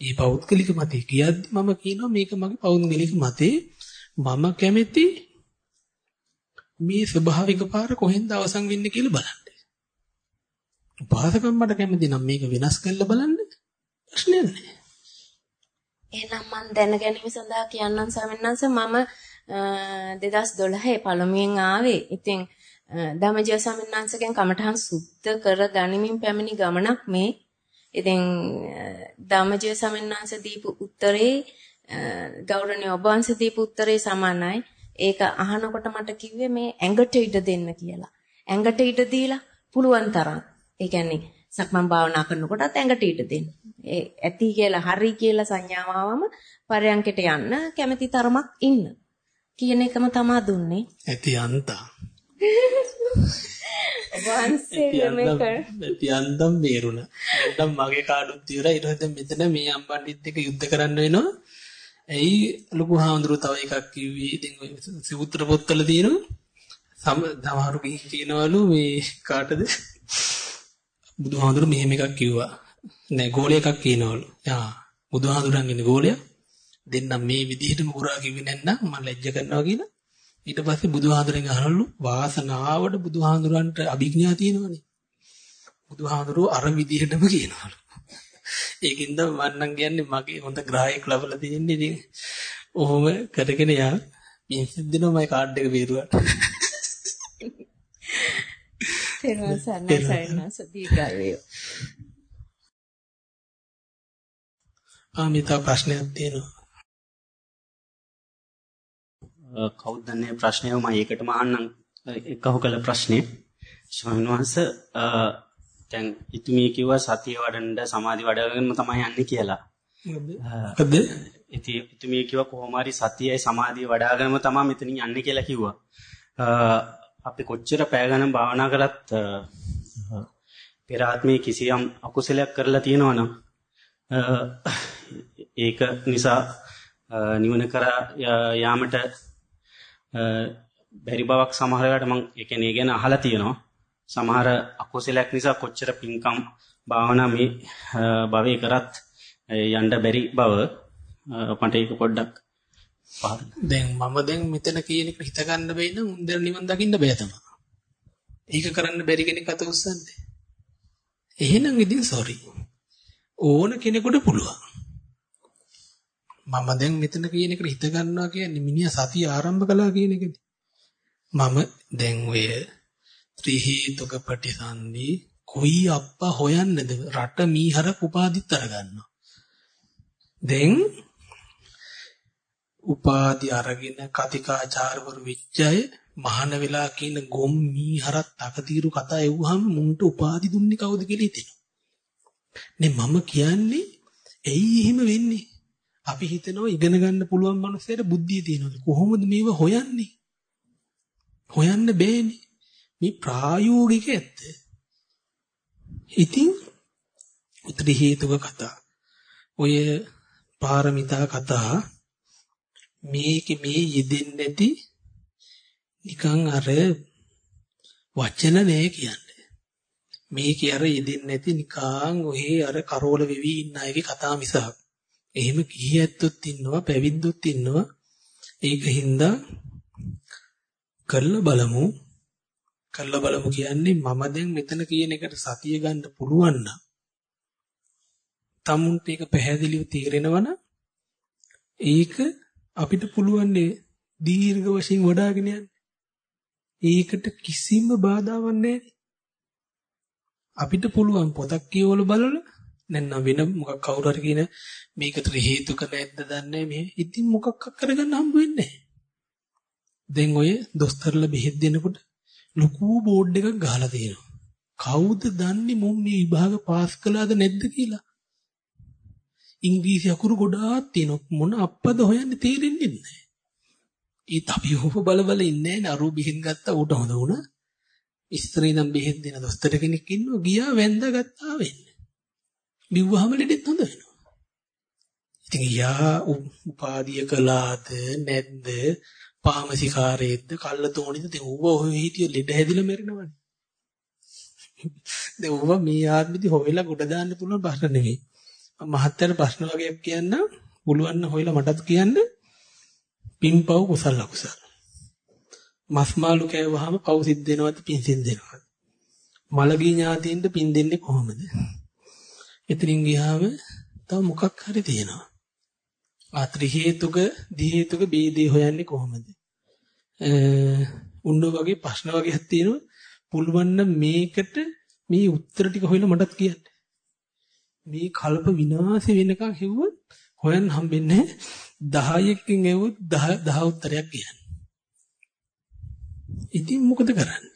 ඒ පෞද්ගලික මතය කියද්දි මම කියනවා මේක මගේ පෞද්ගලික මතේ. මම කැමති මේ ස්වභාවික පාර කොහෙන්ද අවසන් වෙන්නේ කියලා බලන්න. උපාසකම් මට කැමති නම් මේක වෙනස් කරලා බලන්න ප්‍රශ්නයක් නැහැ. එහෙනම් මම දැනගැනීම සඳහා කියන්නම් ස්වාමීන් වහන්සේ මම 2012 පළමුවෙන් ආවේ. ඉතින් ධම්මජය ස්වාමීන් වහන්සේගෙන් කමඨහන් සුද්ධ කර ගනිමින් පැමිණි ගමනක් මේ. ඉතින් ධම්මජය ස්වාමීන් වහන්සේ දීපු උත්තරේ ගෞරවනීය ඔබ වහන්සේ දීපු උත්තරේ සමානයි. ඒක අහනකොට මට කිව්වේ මේ ඇඟට ඉඩ දෙන්න කියලා. ඇඟට ඉඩ දීලා පුළුවන් තරම්. ඒ කියන්නේ සක්මන් භාවනා කරනකොටත් ඇඟට ඉඩ දෙන්න. ඒ ඇති කියලා හරි කියලා සංඥාව ආවම පරයන්කට යන්න කැමැති තරමක් ඉන්න. කියන එකම තමා දුන්නේ. ඇති අන්තා. වහන්සේ මේක අන්තම් මේරුණ. නැත්නම් මගේ කාඩුත් ඉවරයි. ඊට පස්සේ මෙතන මේ අම්බණ්ඩිත් එක්ක යුද්ධ කරන්න වෙනවා. ඇයි ලොකු හාමුදුරුවෝ තව එකක් කිව්වේ. ඉතින් ඔය සූත්‍ර පොත්වල තියෙනවා. සමහරු කියනවලු මේ කාටද බුදුහාමුදුරුවෝ මෙහෙම එකක් කිව්වා. නෑ ගෝලයක් කියනවලු. යා බුදුහාමුදුරන්ගේ ගෝලයා දෙන්න මේ විදිහටම පුරා කිව්වේ නැත්නම් මම ලැජ්ජ කරනවා කියලා. ඊට පස්සේ බුදුහාඳුරෙන් අහනලු වාසනාවට බුදුහාඳුරන්ට අභිඥා තියෙනවනේ. බුදුහාඳුරෝ අර විදිහටම කියනවලු. ඒකින්ද මම නම් කියන්නේ මගේ හොඳ ග්‍රාහයක් ලැබලා තියෙන්නේ ඉතින් ඔහොම කරගෙන යා පින්සිත් දෙනවා මගේ කාඩ් එක බේරුවාට. තේරුවන් සරණයි සරණස දීර්ඝායු ආ මේ තව ප්‍රශ්නයක් තියෙනවා. කවුද දන්නේ ප්‍රශ්නය මම ඒකටම අහන්නම් එකහු කළ ප්‍රශ්නේ ස්වාමීන් වහන්සේ දැන් ඉතුමී කිව්වා සතිය වඩන්න සමාධි වඩගෙන තමයි යන්නේ කියලා. මොකද? ඉතින් ඉතුමී කිව්වා කොහොම හරි සතියයි සමාධිය වඩාගෙනම තමයි මෙතනින් යන්නේ කියලා කිව්වා. අපි කොච්චර පැය ගණන් භාවනා කරත් පෙර ආත්මේ කිසියම් අකුසලයක් කරලා තියෙනවනම් ඒක නිසා නිවන කරා යාමට බැරි බවක් සමහර වෙලාවට මම ඒ කියන්නේ ගැන අහලා තියෙනවා. සමහර අකුසලයක් නිසා කොච්චර පින්කම් භාවනා මේ භවයේ කරත් යන්න බැරි බව මට ඒක පොඩ්ඩක් දැන් මම දැන් මෙතන කියන එක හිත ගන්න බැයි නම් උන්දර නිවන් දකින්න බෑ තමයි. ඒක කරන්න බැරි කෙනෙක් අත උස්සන්නේ. එහෙනම් ඉතින් සෝරි. ඕන කෙනෙකුට පුළුවන්. මම දැන් මෙතන කියන එකට හිත ගන්නවා කියන්නේ මිනිහා සතිය ආරම්භ කළා කියන එකනේ. මම දැන් ඔය ත්‍රි හේතුක ප්‍රතිසන්දි කොයි අප්පා හොයන්නද රට මීහරක් උපාදිත් අරගන්නවා. දැන් උපාදි අරගෙන කතිකාචාරවරු වෙච්චය මහාන වෙලා කියන ගොම් මීහරක් තකතිරු කතා එව්වහම මුන්ට උපාදි දුන්නේ කවුද කියලා හිතෙනවා. නේ මම කියන්නේ ඇයි එහෙම වෙන්නේ? අපි හිතනවා ඉගෙන ගන්න පුළුවන් මනුස්සයට බුද්ධිය තියෙනවද? කොහොමද මේව හොයන්නේ? හොයන්න බෑනේ. මේ ප්‍රායෝගික ඇත්ත. ඉතින් උත්‍රි හේතුක කතා. ඔය පාරමිතා කතා මේක මේ යෙදෙන්නේ නැති නිකන් අර වචන නෑ කියන්නේ. මේකේ අර යෙදෙන්නේ නැති නිකන් ඔහේ අර කරෝල වෙවි ඉන්න අයගේ කතා මිසක්. එහෙම කිහි ඇත්තොත් ඉන්නවා පැවිද්දොත් ඉන්නවා. ඒක හින්දා කරලා බලමු. කරලා බලමු කියන්නේ මම දැන් මෙතන කියන එකට සතිය ගන්න පුළුවන් නම් තමුන්ට ඒක පැහැදිලිව තේරෙනවනම් ඒක අපිට පුළුවන් දීර්ඝ වශයෙන් වඩ아가ගෙන යන්න. ඒකට කිසිම බාධාවක් නැහැ. අපිට පුළුවන් පොතක් කියවල බලලා නැත්නම් වෙන මොකක් කවුරු හරි කියන මේකට හේතුක නැද්ද දන්නේ මේ. ඉතින් මොකක් කරගන්න හම්බ වෙන්නේ දැන් ඔය දොස්තරලා බෙහෙත් දෙනකොට ලොකු බෝඩ් එකක් ගහලා තියෙනවා. කවුද දන්නේ මුන් මේ විභාග පාස් කළාද නැද්ද කියලා? ඉංග්‍රීසි අකුරු ගොඩාක් තියෙනවා. මොන අප්පද හොයන්නේ තේරෙන්නේ නැහැ. ඒත් අපි ඔහොම බල බල ඉන්නේ නැහැ. අරු බෙහෙත් ගත්තා ඌට හොඳ වුණා. ඉස්තරේ නම් බෙහෙත් දෙන දොස්තර කෙනෙක් ඉන්නවා. ගියා වැන්දා ගත්තා වෙන්නේ. බිව්වහම ලෙඩෙත් හොඳ වෙනවා. ඉතින් යා උපාදිය කළාද නැද්ද පාමසිකාරයේද්ද කල්ලතෝණිද දැන් ඌව ඔය හිටිය ලෙඩ හැදිලා මැරෙනවනේ. දැන් ඌව මේ ආත්මෙදි හොයලා ගොඩ දාන්න පුළුවන් ප්‍රශ්න නෙවෙයි. මහත්තයාට ප්‍රශ්න වගේක් කියන්න පුළුවන් නම් හොයලා මටත් කියන්න. පින්පව් කුසල අකුසල. මස් මාළු කෑවහම පව් සිද්ධ වෙනවද පින් සිද්ධ වෙනවද? මලගී ඥාතියින්ද පින් දෙන්නේ කොහොමද? එතනින් ගියාම තව මොකක් හරි තියෙනවා. ආත්‍රි හේතුක දී හේතුක බේදී හොයන්නේ කොහොමද? උන්න වගේ ප්‍රශ්න වගේක් තියෙනවා. පුළුවන් නම් මේකට මේ උත්තර ටික හොයලා මටත් කියන්න. මේ කල්ප විනාශ වෙනකන් හෙව්වොත් හොයන්න හම්බෙන්නේ 10කින් එවුත් 10 10 උත්තරයක් කියන්න. ඉතින් මොකද කරන්නේ?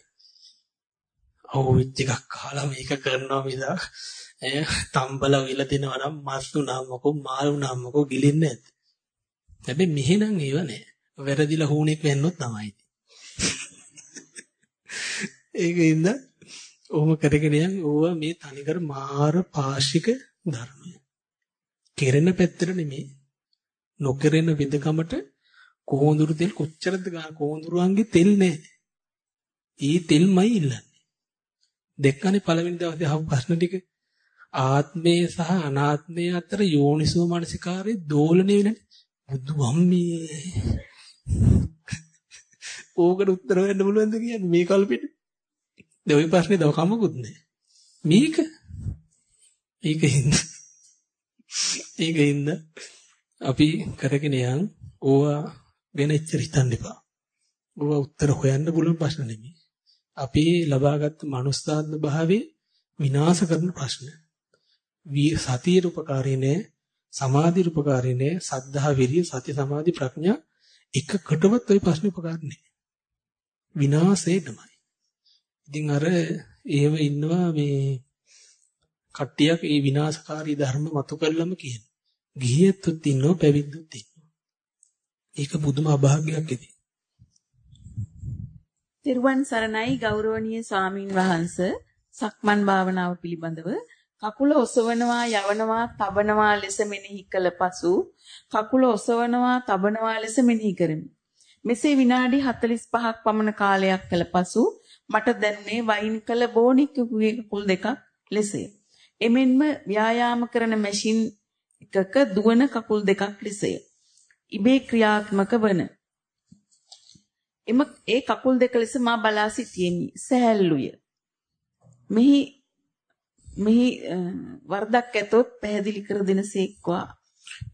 ඔව් එකක් කාලා මේක කරනවා මිසක් ඈ තම්බල විල දෙනවා නම් මස් උනා මොකෝ මාල් උනා මොකෝ ගිලින්නේ නැද්ද? හැබැයි මෙහෙනම් ඒව නෑ. වැරදිලා හුණෙක් වෙන්නොත් තමයි. ඒකින්ද ඔහොම කරගෙන යන් ඕවා මේ තනිකර මාර පාශික ධර්මය. කෙරෙන පැත්තට නෙමෙයි. නොකරෙන විදකමට කොහොඳුරු තෙල් කොච්චරද ගන්න කොහොඳුරුවන්ගේ තෙල් නෑ. ඊ තෙල්මයි ඉල්ලන්නේ. දෙක්කනේ පළවෙනි දවසේ අහපු ප්‍රශ්න ටික ආත්මය සහ අනාත්මය අතර යෝනිසෝ මනසිකාරයේ දෝලණය වෙනනේ. බුදු අම්මේ ඕකට උත්තර හොයන්න පුළුවන්ද කියන්නේ මේ කල්පෙට දැන් ওই ප්‍රශ්නේ දව කමකුත් නැහැ. මේක? ඒකින්ද ඒකින්ද අපි කරගෙන යන් ඕවා වෙන එච්චර හිතන්න එපා. ඕවා උත්තර හොයන්න පුළුවන් ප්‍රශ්න නෙමෙයි. අපි ලබාගත් මනුස්සාත්ම භාවයේ විනාශ කරන ප්‍රශ්න. සතියේ උපකාරී නෑ, සමාධි උපකාරී නෑ, සද්ධා විරිය සති සමාධි ප්‍රඥා එකකටවත් ওই ප්‍රශ්න උපකාරී නෑ. විනාශේ තමයි. ඉතින් අර එහෙම ඉන්නවා මේ කට්ටියක් ඒ විනාශකාරී ධර්ම මතු කළම කියන. ගිහියෙත්තුත් ඉන්නවා පැවිද්දුත් ඉන්නවා. ඒක බුදුම අභාග්‍යයක් ඉතින්. තිරුවන් සරණයි ගෞරවනීය ස්වාමින් වහන්සේ සක්මන් භාවනාව පිළිබඳව කකුල ඔසවනවා යවනවා තබනවා ලෙස මෙනෙහි කළ පසු කකුල ඔසවනවා තබනවා ලෙස මෙනෙහි කරමි. මෙසේ විනාඩි 45ක් පමණ කාලයක් කළ පසු මට දැනුනේ වයින් කළ බෝනික්කුගේ කකුල් දෙකක් ලෙසය. එමෙන්ම ව්‍යායාම කරන මැෂින් එකක දුවන කකුල් දෙකක් ලෙසය. ඉබේ ක්‍රියාත්මක වන එම ඒ කකුල් දෙක ලෙස මා බලා සිටියෙමි. සැහැල්ලුය. මෙහි මෙහි වර්ධක් ඇතොත් පැහැදිලි කර දෙනසේක්වා.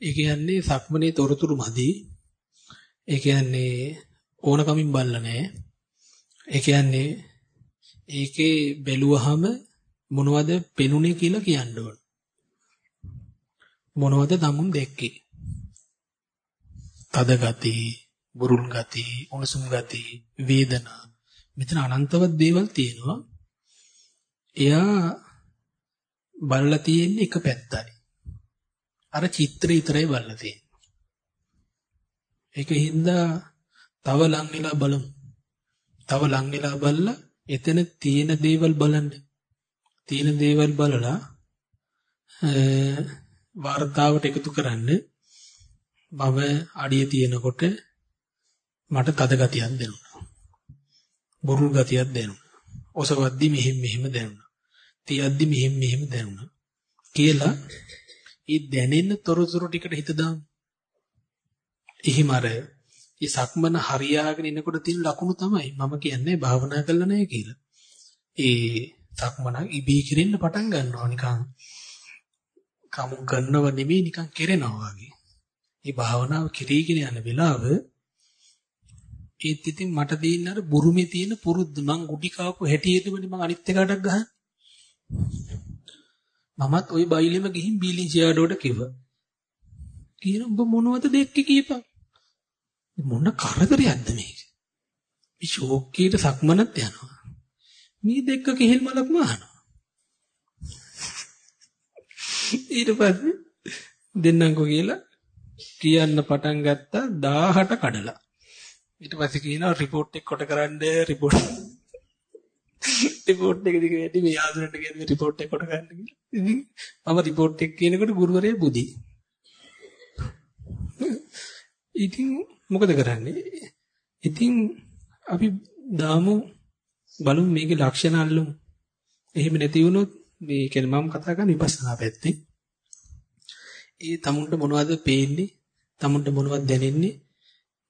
ඒ කියන්නේ සක්මනේ තොරතුරු මදි. ඒ කියන්නේ ඕනකමින් බල්ල නැහැ. ඒ කියන්නේ ඒකේ බැලුවහම මොනවද පෙනුනේ කියලා කියන්න ඕන. මොනවද තමුන් දැක්කේ? තද ගති, බුරුල් ගති, උණුසුම් ගති, වේදනා. මෙතන අනන්තවත් දේවල් තියෙනවා. එයා බලලා තියෙන්නේ එක පැත්තයි. අර චිත්‍රය විතරයි බලලා තියෙන්නේ. ඒක හින්දා තව ලං වෙලා බලමු. තව ලං වෙලා බලලා එතන තියෙන දේවල් බලන්න. තියෙන දේවල් බලලා වර්තාවට එකතු කරන්න මම අඩිය තියෙනකොට මට තද ගතියක් දෙනවා. බුරුල් ගතියක් දෙනවා. ඔසවද්දි මෙහෙම මෙහෙම දෙනවා. තියද්දි මෙහෙම මෙහෙම දැනුණා. කියලා ඒ දැනෙන තොරතුරු ටිකට හිත දාමු. එහිම අර ඒ සක්මන හරියාගෙන ඉනකොට තියෙන ලකුණු තමයි මම කියන්නේ භාවනා කළා නැහැ කියලා. ඒ සක්මන ඉබේ කිරෙන්න පටන් ගන්නවා නිකන්. කමු කරනව නෙමෙයි නිකන් කෙරෙනවා වගේ. මේ භාවනාව කිරීගෙන යන වෙලාව ඒත් ඉතින් මට දෙන්න අර බුරුමේ තියෙන පුරුද්ද මං ගුටි කාපු හැටියෙදමනේ මං අනිත් එකටක් ගහන්නේ. මමත් ওই බයිලෙම ගිහින් බීලින් ෂෙයාඩෝට කිව්වා. කියන උඹ මොනවද දෙක්ක කියපන්. මොන කරදරයක්ද මේක? මේ ෂෝක්කීට සක්මනත් යනවා. මේ දෙක්ක කෙහෙල් මලක් මහනවා. ඊට පස්සේ දෙන්නම්කෝ කියලා කියන්න පටන් ගත්තා 18 කඩලා. ඊට පස්සේ කියනවා report එක කොට කරන්න report report එක දිග වැඩි මේ ආසනට කියන්නේ report එක කොට ගන්න කියලා. ඉතින් මම report එක කියනකොට ගුරුවරයා බුදි. ඉතින් මොකද කරන්නේ? ඉතින් අපි දාමු බලමු මේකේ ලක්ෂණ අල්ලමු. එහෙම නැති වුණොත් මේ කියන්නේ මම කතා කරන්නේ විපස්සනා පැත්තේ. ඒ තමුන්ට මොනවද පේන්නේ? තමුන්ට මොනවද දැනෙන්නේ?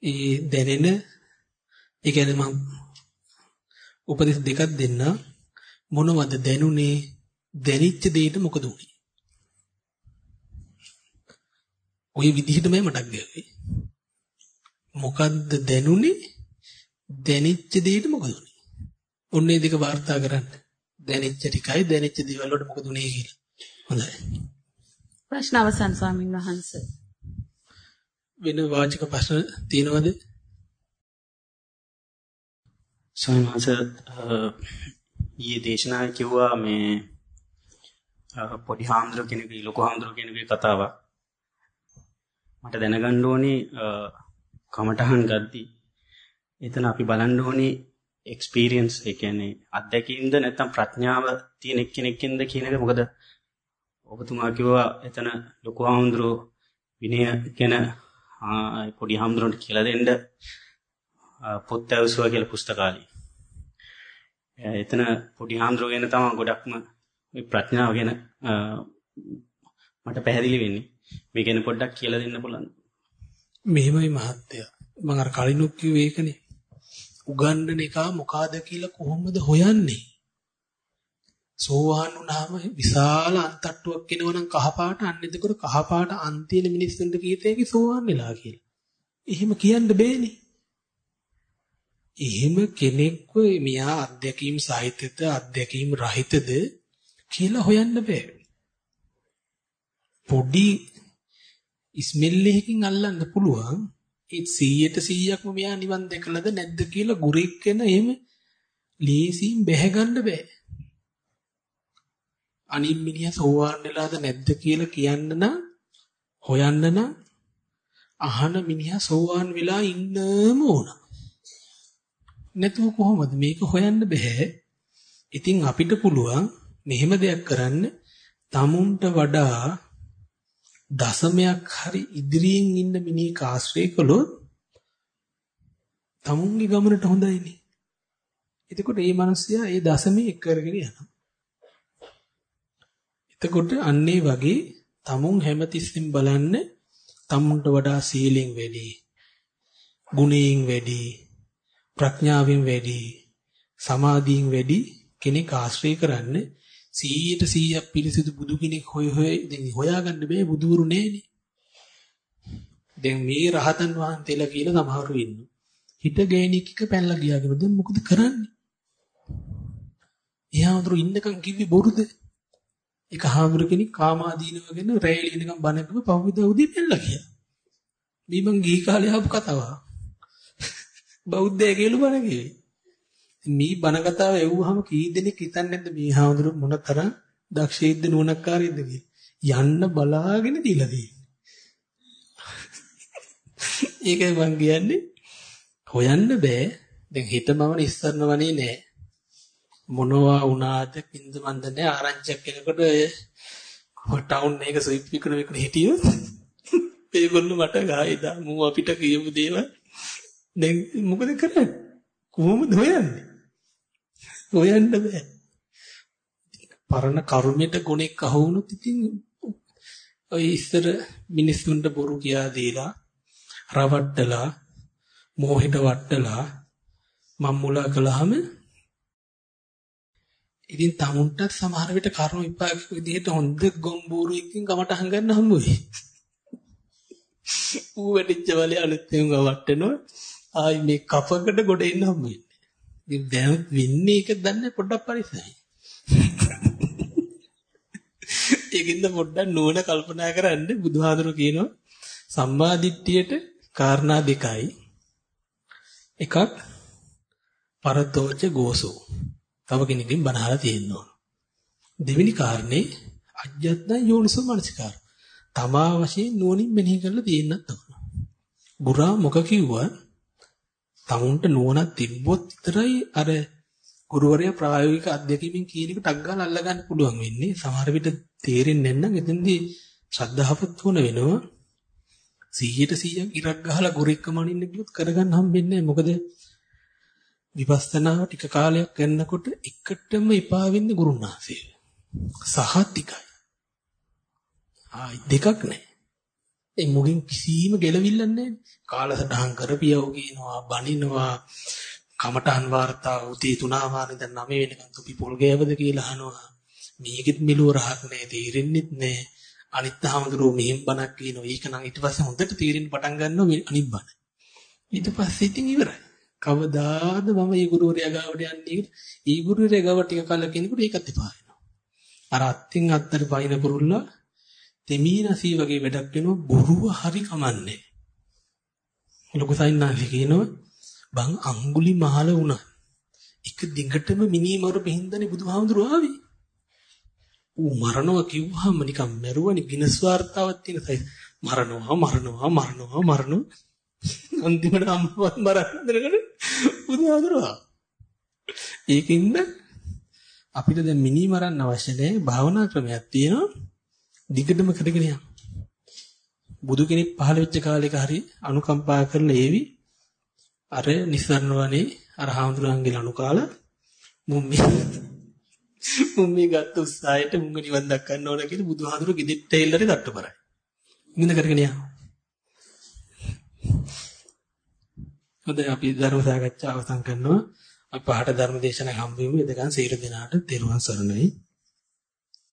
ඒ දැනෙන ඒ කියන්නේ මම උපදෙස් දෙකක් දෙන්න මොනවද දැනුනේ? දැනිච්ච දෙයට මොකද උනේ? ওই විදිහටමයි මටක් ගියේ. මොකද්ද දැනුනේ? දැනිච්ච දෙයට මොකද උනේ? ඔන්නේ දෙක වාර්තා කරන්න. දැනෙච්ච ටිකයි දැනෙච්ච දේවල් වලට මොකද උනේ කියලා. හොඳයි. ප්‍රශ්න අවසන් ස්වාමින් වහන්සේ. වෙන වාචික ප්‍රශ්න තියෙනවද? ස්වාමීන් වහන්සේ ඊයේ දේශනාවේ කිව්වා මේ පොඩි හාමුදුර කෙනෙකුගේ ලොකු හාමුදුර කෙනෙකුගේ කතාවක්. මට දැනගන්න ඕනේ කමටහන් ගද්දී. එතන අපි බලන්න ඕනේ එක්ස්පීරියන්ස් ඒ කියන්නේ අත්දැකීම්ද නැත්නම් ප්‍රඥාව තියෙන එක්කෙනෙක්ින්ද කියන එක. මොකද ඔබතුමා කිව්වා එතන ලොකු හාමුදුරුවෝ විනය ගැන පොඩි හාමුදුරන්ට කියලා දෙන්න. පොත් ඇවසුවා කියලා පුස්තකාලේ. එතන පොඩි හාමුදුරුවෝ ගැන තමයි ගොඩක්ම මේ ප්‍රඥාව ගැන මට පැහැදිලි වෙන්නේ. මේ ගැන පොඩ්ඩක් කියලා දෙන්න පුළුවන්. මෙහෙමයි මහත්තයා. මම අර කලිනුත් කිව්වේ ඒකනේ. උගන්නන එක මොකාද කියලා කොහොමද හොයන්නේ? සෝවාන් වුණාම විශාල අන්තට්ටුවක් එනවනම් කහපාට අන්න එතකොට කහපාට අන්තිම මිනිස්සුන්ට කීතේකි සෝවාන් වෙලා කියලා. එහෙම කියන්න බෑනේ. එහෙම කෙනෙක්ව මෙයා අධ්‍යක්ීම් සාහිත්‍යද අධ්‍යක්ීම් රහිතද කියලා හොයන්න බෑ. පොඩි ඉස්මෙල්ලෙකින් අල්ලන්න පුළුවන්. ඒ 100ට 100ක්ම මෙයා නිවන් දැකලාද නැද්ද කියලා ගුරෙක් වෙන එහෙම ලීසින් බැහැ බෑ. අනිත් මිනිහා සෝවාන් වෙලාද නැද්ද කියලා කියන්න නම් හොයන්න නම් අහන මිනිහා සෝවාන් වෙලා ඉන්නම ඕන. නැතුව කොහොමද මේක හොයන්න බෑ. ඉතින් අපිට පුළුවන් මෙහෙම දෙයක් කරන්න tamunට වඩා දසමයක් හරි ඉදිරියෙන් ඉන්න මිනිහ ආශ්‍රය කළොත් tamunගේ ගමනට හොඳයිනේ. එතකොට මේ මිනිස්සයා ඒ දසමේ එක් කරගෙන යනවා. එතකොට අන්නේ වගේ tamun හැමතිස්සෙම බලන්න tamunට වඩා සීලෙන් වැඩි, ගුණයෙන් වැඩි, ප්‍රඥාවෙන් වැඩි, සමාධියෙන් වැඩි කෙනෙක් ආශ්‍රය කරන්න 100ට 100ක් පිරිසිදු බුදු කෙනෙක් හොය හොය ඉතින් හොයාගන්න බෑ බුදුවරු නෑනේ. දැන් මේ රහතන් වහන්සේලා කියලා සමහරු ඉන්නවා. හිත ගෑණික් එක පැනලා ගියාගෙන දැන් මොකද කරන්නේ? එයාඳුරු ඉන්නකම් කිව්වේ බොරුද? එක හාමුදුර කෙනෙක් කාමාදීනව ගැන රැයිල ඉඳන් බණකව පහුවිද උදේ පැනලා ගියා. මේ මං ගිහි කාලේ ආපු කතාවක්. බෞද්ධය කියලා බණ කිව්වේ. මේ බණ කතාව එව්වහම කී දෙනෙක් හිතන්නේ නැද්ද මේ හාමුදුරු මොනතරම් දක්ෂයිද්ද නුවණක්කාරීද්ද කියලා. යන්න බලාගෙන දීලා තියෙන්නේ. ඒකයි මං කියන්නේ හොයන්න බෑ. දැන් හිතමම ඉස්සරන වනේ නෑ. මොනවා වුණාද කින්ද මන්ද නෑ ආරංචියක් කෙනකොට ඔය ටවුන් එක ස්විප් විකුණ විකුණ හිටියොත් ඒගොල්ලෝ මට ගායිදා මූ අපිට කියපු දේවල් දැන් මොකද කරන්නේ කොහොමද හොයන්නේ හොයන්න බෑ පරණ කර්මයට ගුණෙක් අහු වුණොත් ඉතින් ඔය ඉස්සර මිනිස්සුන්ට බොරු කියා දීලා රවට්ටලා මෝහෙට වට්ටලා මම්මුලා කළාම ඉතින් තමුන්ටත් සමහර විට කර්ම විපාක විදිහට හොඳ ගොම්බూరుවකින් ගමට හංගන්න හම්බ වෙයි. ඌ වැඩිච්ච වලේ අලුත් එම් ගවට්ටනවා. ආයි මේ කපකට ගොඩ එන්න හම්බ වෙන්නේ. ඉතින් දැන් වෙන්නේ ඒක දන්නේ පොඩ්ඩක් පරිස්සමයි. ඒකින්ද පොඩ්ඩක් නුවණ කල්පනා කරන්න බුදුහාඳුර කියනවා සම්මා දිට්ඨියට කාරණා දෙකයි. එකක් පරතෝච ගෝසෝ තව කෙනෙක්ගෙන් බණ අහලා තියෙන්න ඕන. දෙවෙනි කාරණේ අජ්ජත්න යෝනිසෝ මනසිකාර. තමා වශයෙන් නුවණින් මෙනෙහි කරලා තියෙන්නත් ඕන. ගුරා මොක කිව්වා? තමුන්ට නුවණක් තිබ්බොත් විතරයි අර ගුරුවරයා ප්‍රායෝගික අධ්‍යක්ීමෙන් කියන එක ටක් ගාලා අල්ල ගන්න පුළුවන් වෙන්නේ. සමහර විට තේරෙන්නේ නැත්නම් එතෙන්දී ශ්‍රද්ධාවපත් වුණ වෙනවා. 100ට 100ක් ඉරක් ගහලා ගුරෙක්කම අනින්න ගියොත් කරගන්න හම්බෙන්නේ නැහැ. මොකද විපස්සනාව ටික කාලයක් කරනකොට එකටම එපා වෙන්නේ ගුරුනාථය. සහ ටිකයි. ආයි දෙකක් නැහැ. ඒ මුගින් කිසිම ගැළවිල්ලක් නැහැ. කාලසටහන් කරපියව කියනවා, බනිනවා, කමටහන් වාර්තා උදේ 3 වාරේ දැන් 9 වෙනකන් තුපි පොල් ගෑවද කියලා අහනවා. මේකෙත් මිලුව රහක් නැහැ, තීරෙන්නෙත් නැහැ. අනිත් හාමුදුරුවෝ මෙහෙම බණක් කියනවා. ඒක නම් ඊට පස්සේ හොඳට තීරෙන්න පටන් ගන්නවා අනිත් බණ. ඊට පස්සේ ඉතින් ඉවරයි. කවදාද මම මේ ගුරුවරයා ගාවට යන්නේ ඊ ගුරුවරයා ගාව ටික කල කෙනෙකුට ඒකත් එපා වෙනවා. අර අත්ින් අත්තට පයින් පුරුල්ලා තෙමීනසී වගේ වැඩක් වෙනවා බොරුව හරි කමන්නේ. ලොකු සයින්නාසි කියනවා බං අඟුලි මහල වුණා. එක දිගටම මිනිමරු බින්දනේ බුදුහාමුදුරුවෝ ආවේ. ඌ මරනවා කිව්වහම නිකන් මැරුවනේ ගිනස් වාර්තාවක් තියෙන සයි. මරනවා මරනවා මරනවා මරනවා අන්තිමට අම්මවත් මරන්න දෙනකොට බුදුහාමුදුරුවෝ. ඒකින්ද අපිට දැන් මිනි මරන්න අවශ්‍ය නැහැ භාවනා ක්‍රමයක් තියෙනවා. දිගටම කරගෙන යන්න. බුදු කෙනෙක් පහළ වෙච්ච කාලෙක හරි අනුකම්පා කරලා ඒවි අර නිසරණ වනේ අර හාමුදුරන්ගේ අනුකාල මුම්මි මුම්මි ගත්ත උත්සාහයට මුංග නිවන් දක්වන්න ඕන කියලා බුදුහාමුදුරු ගෙදෙට්ට එල්ලරේ තට්ටු කරයි. ඉන්න කරගෙන යනවා. හොඳයි අපි ධර්ම සාකච්ඡාව අවසන් කරනවා. අපි පහට ධර්ම දේශනාවක් හම්බ වෙමු. එදකන් සීල දිනාට තෙරුවන් සරණයි.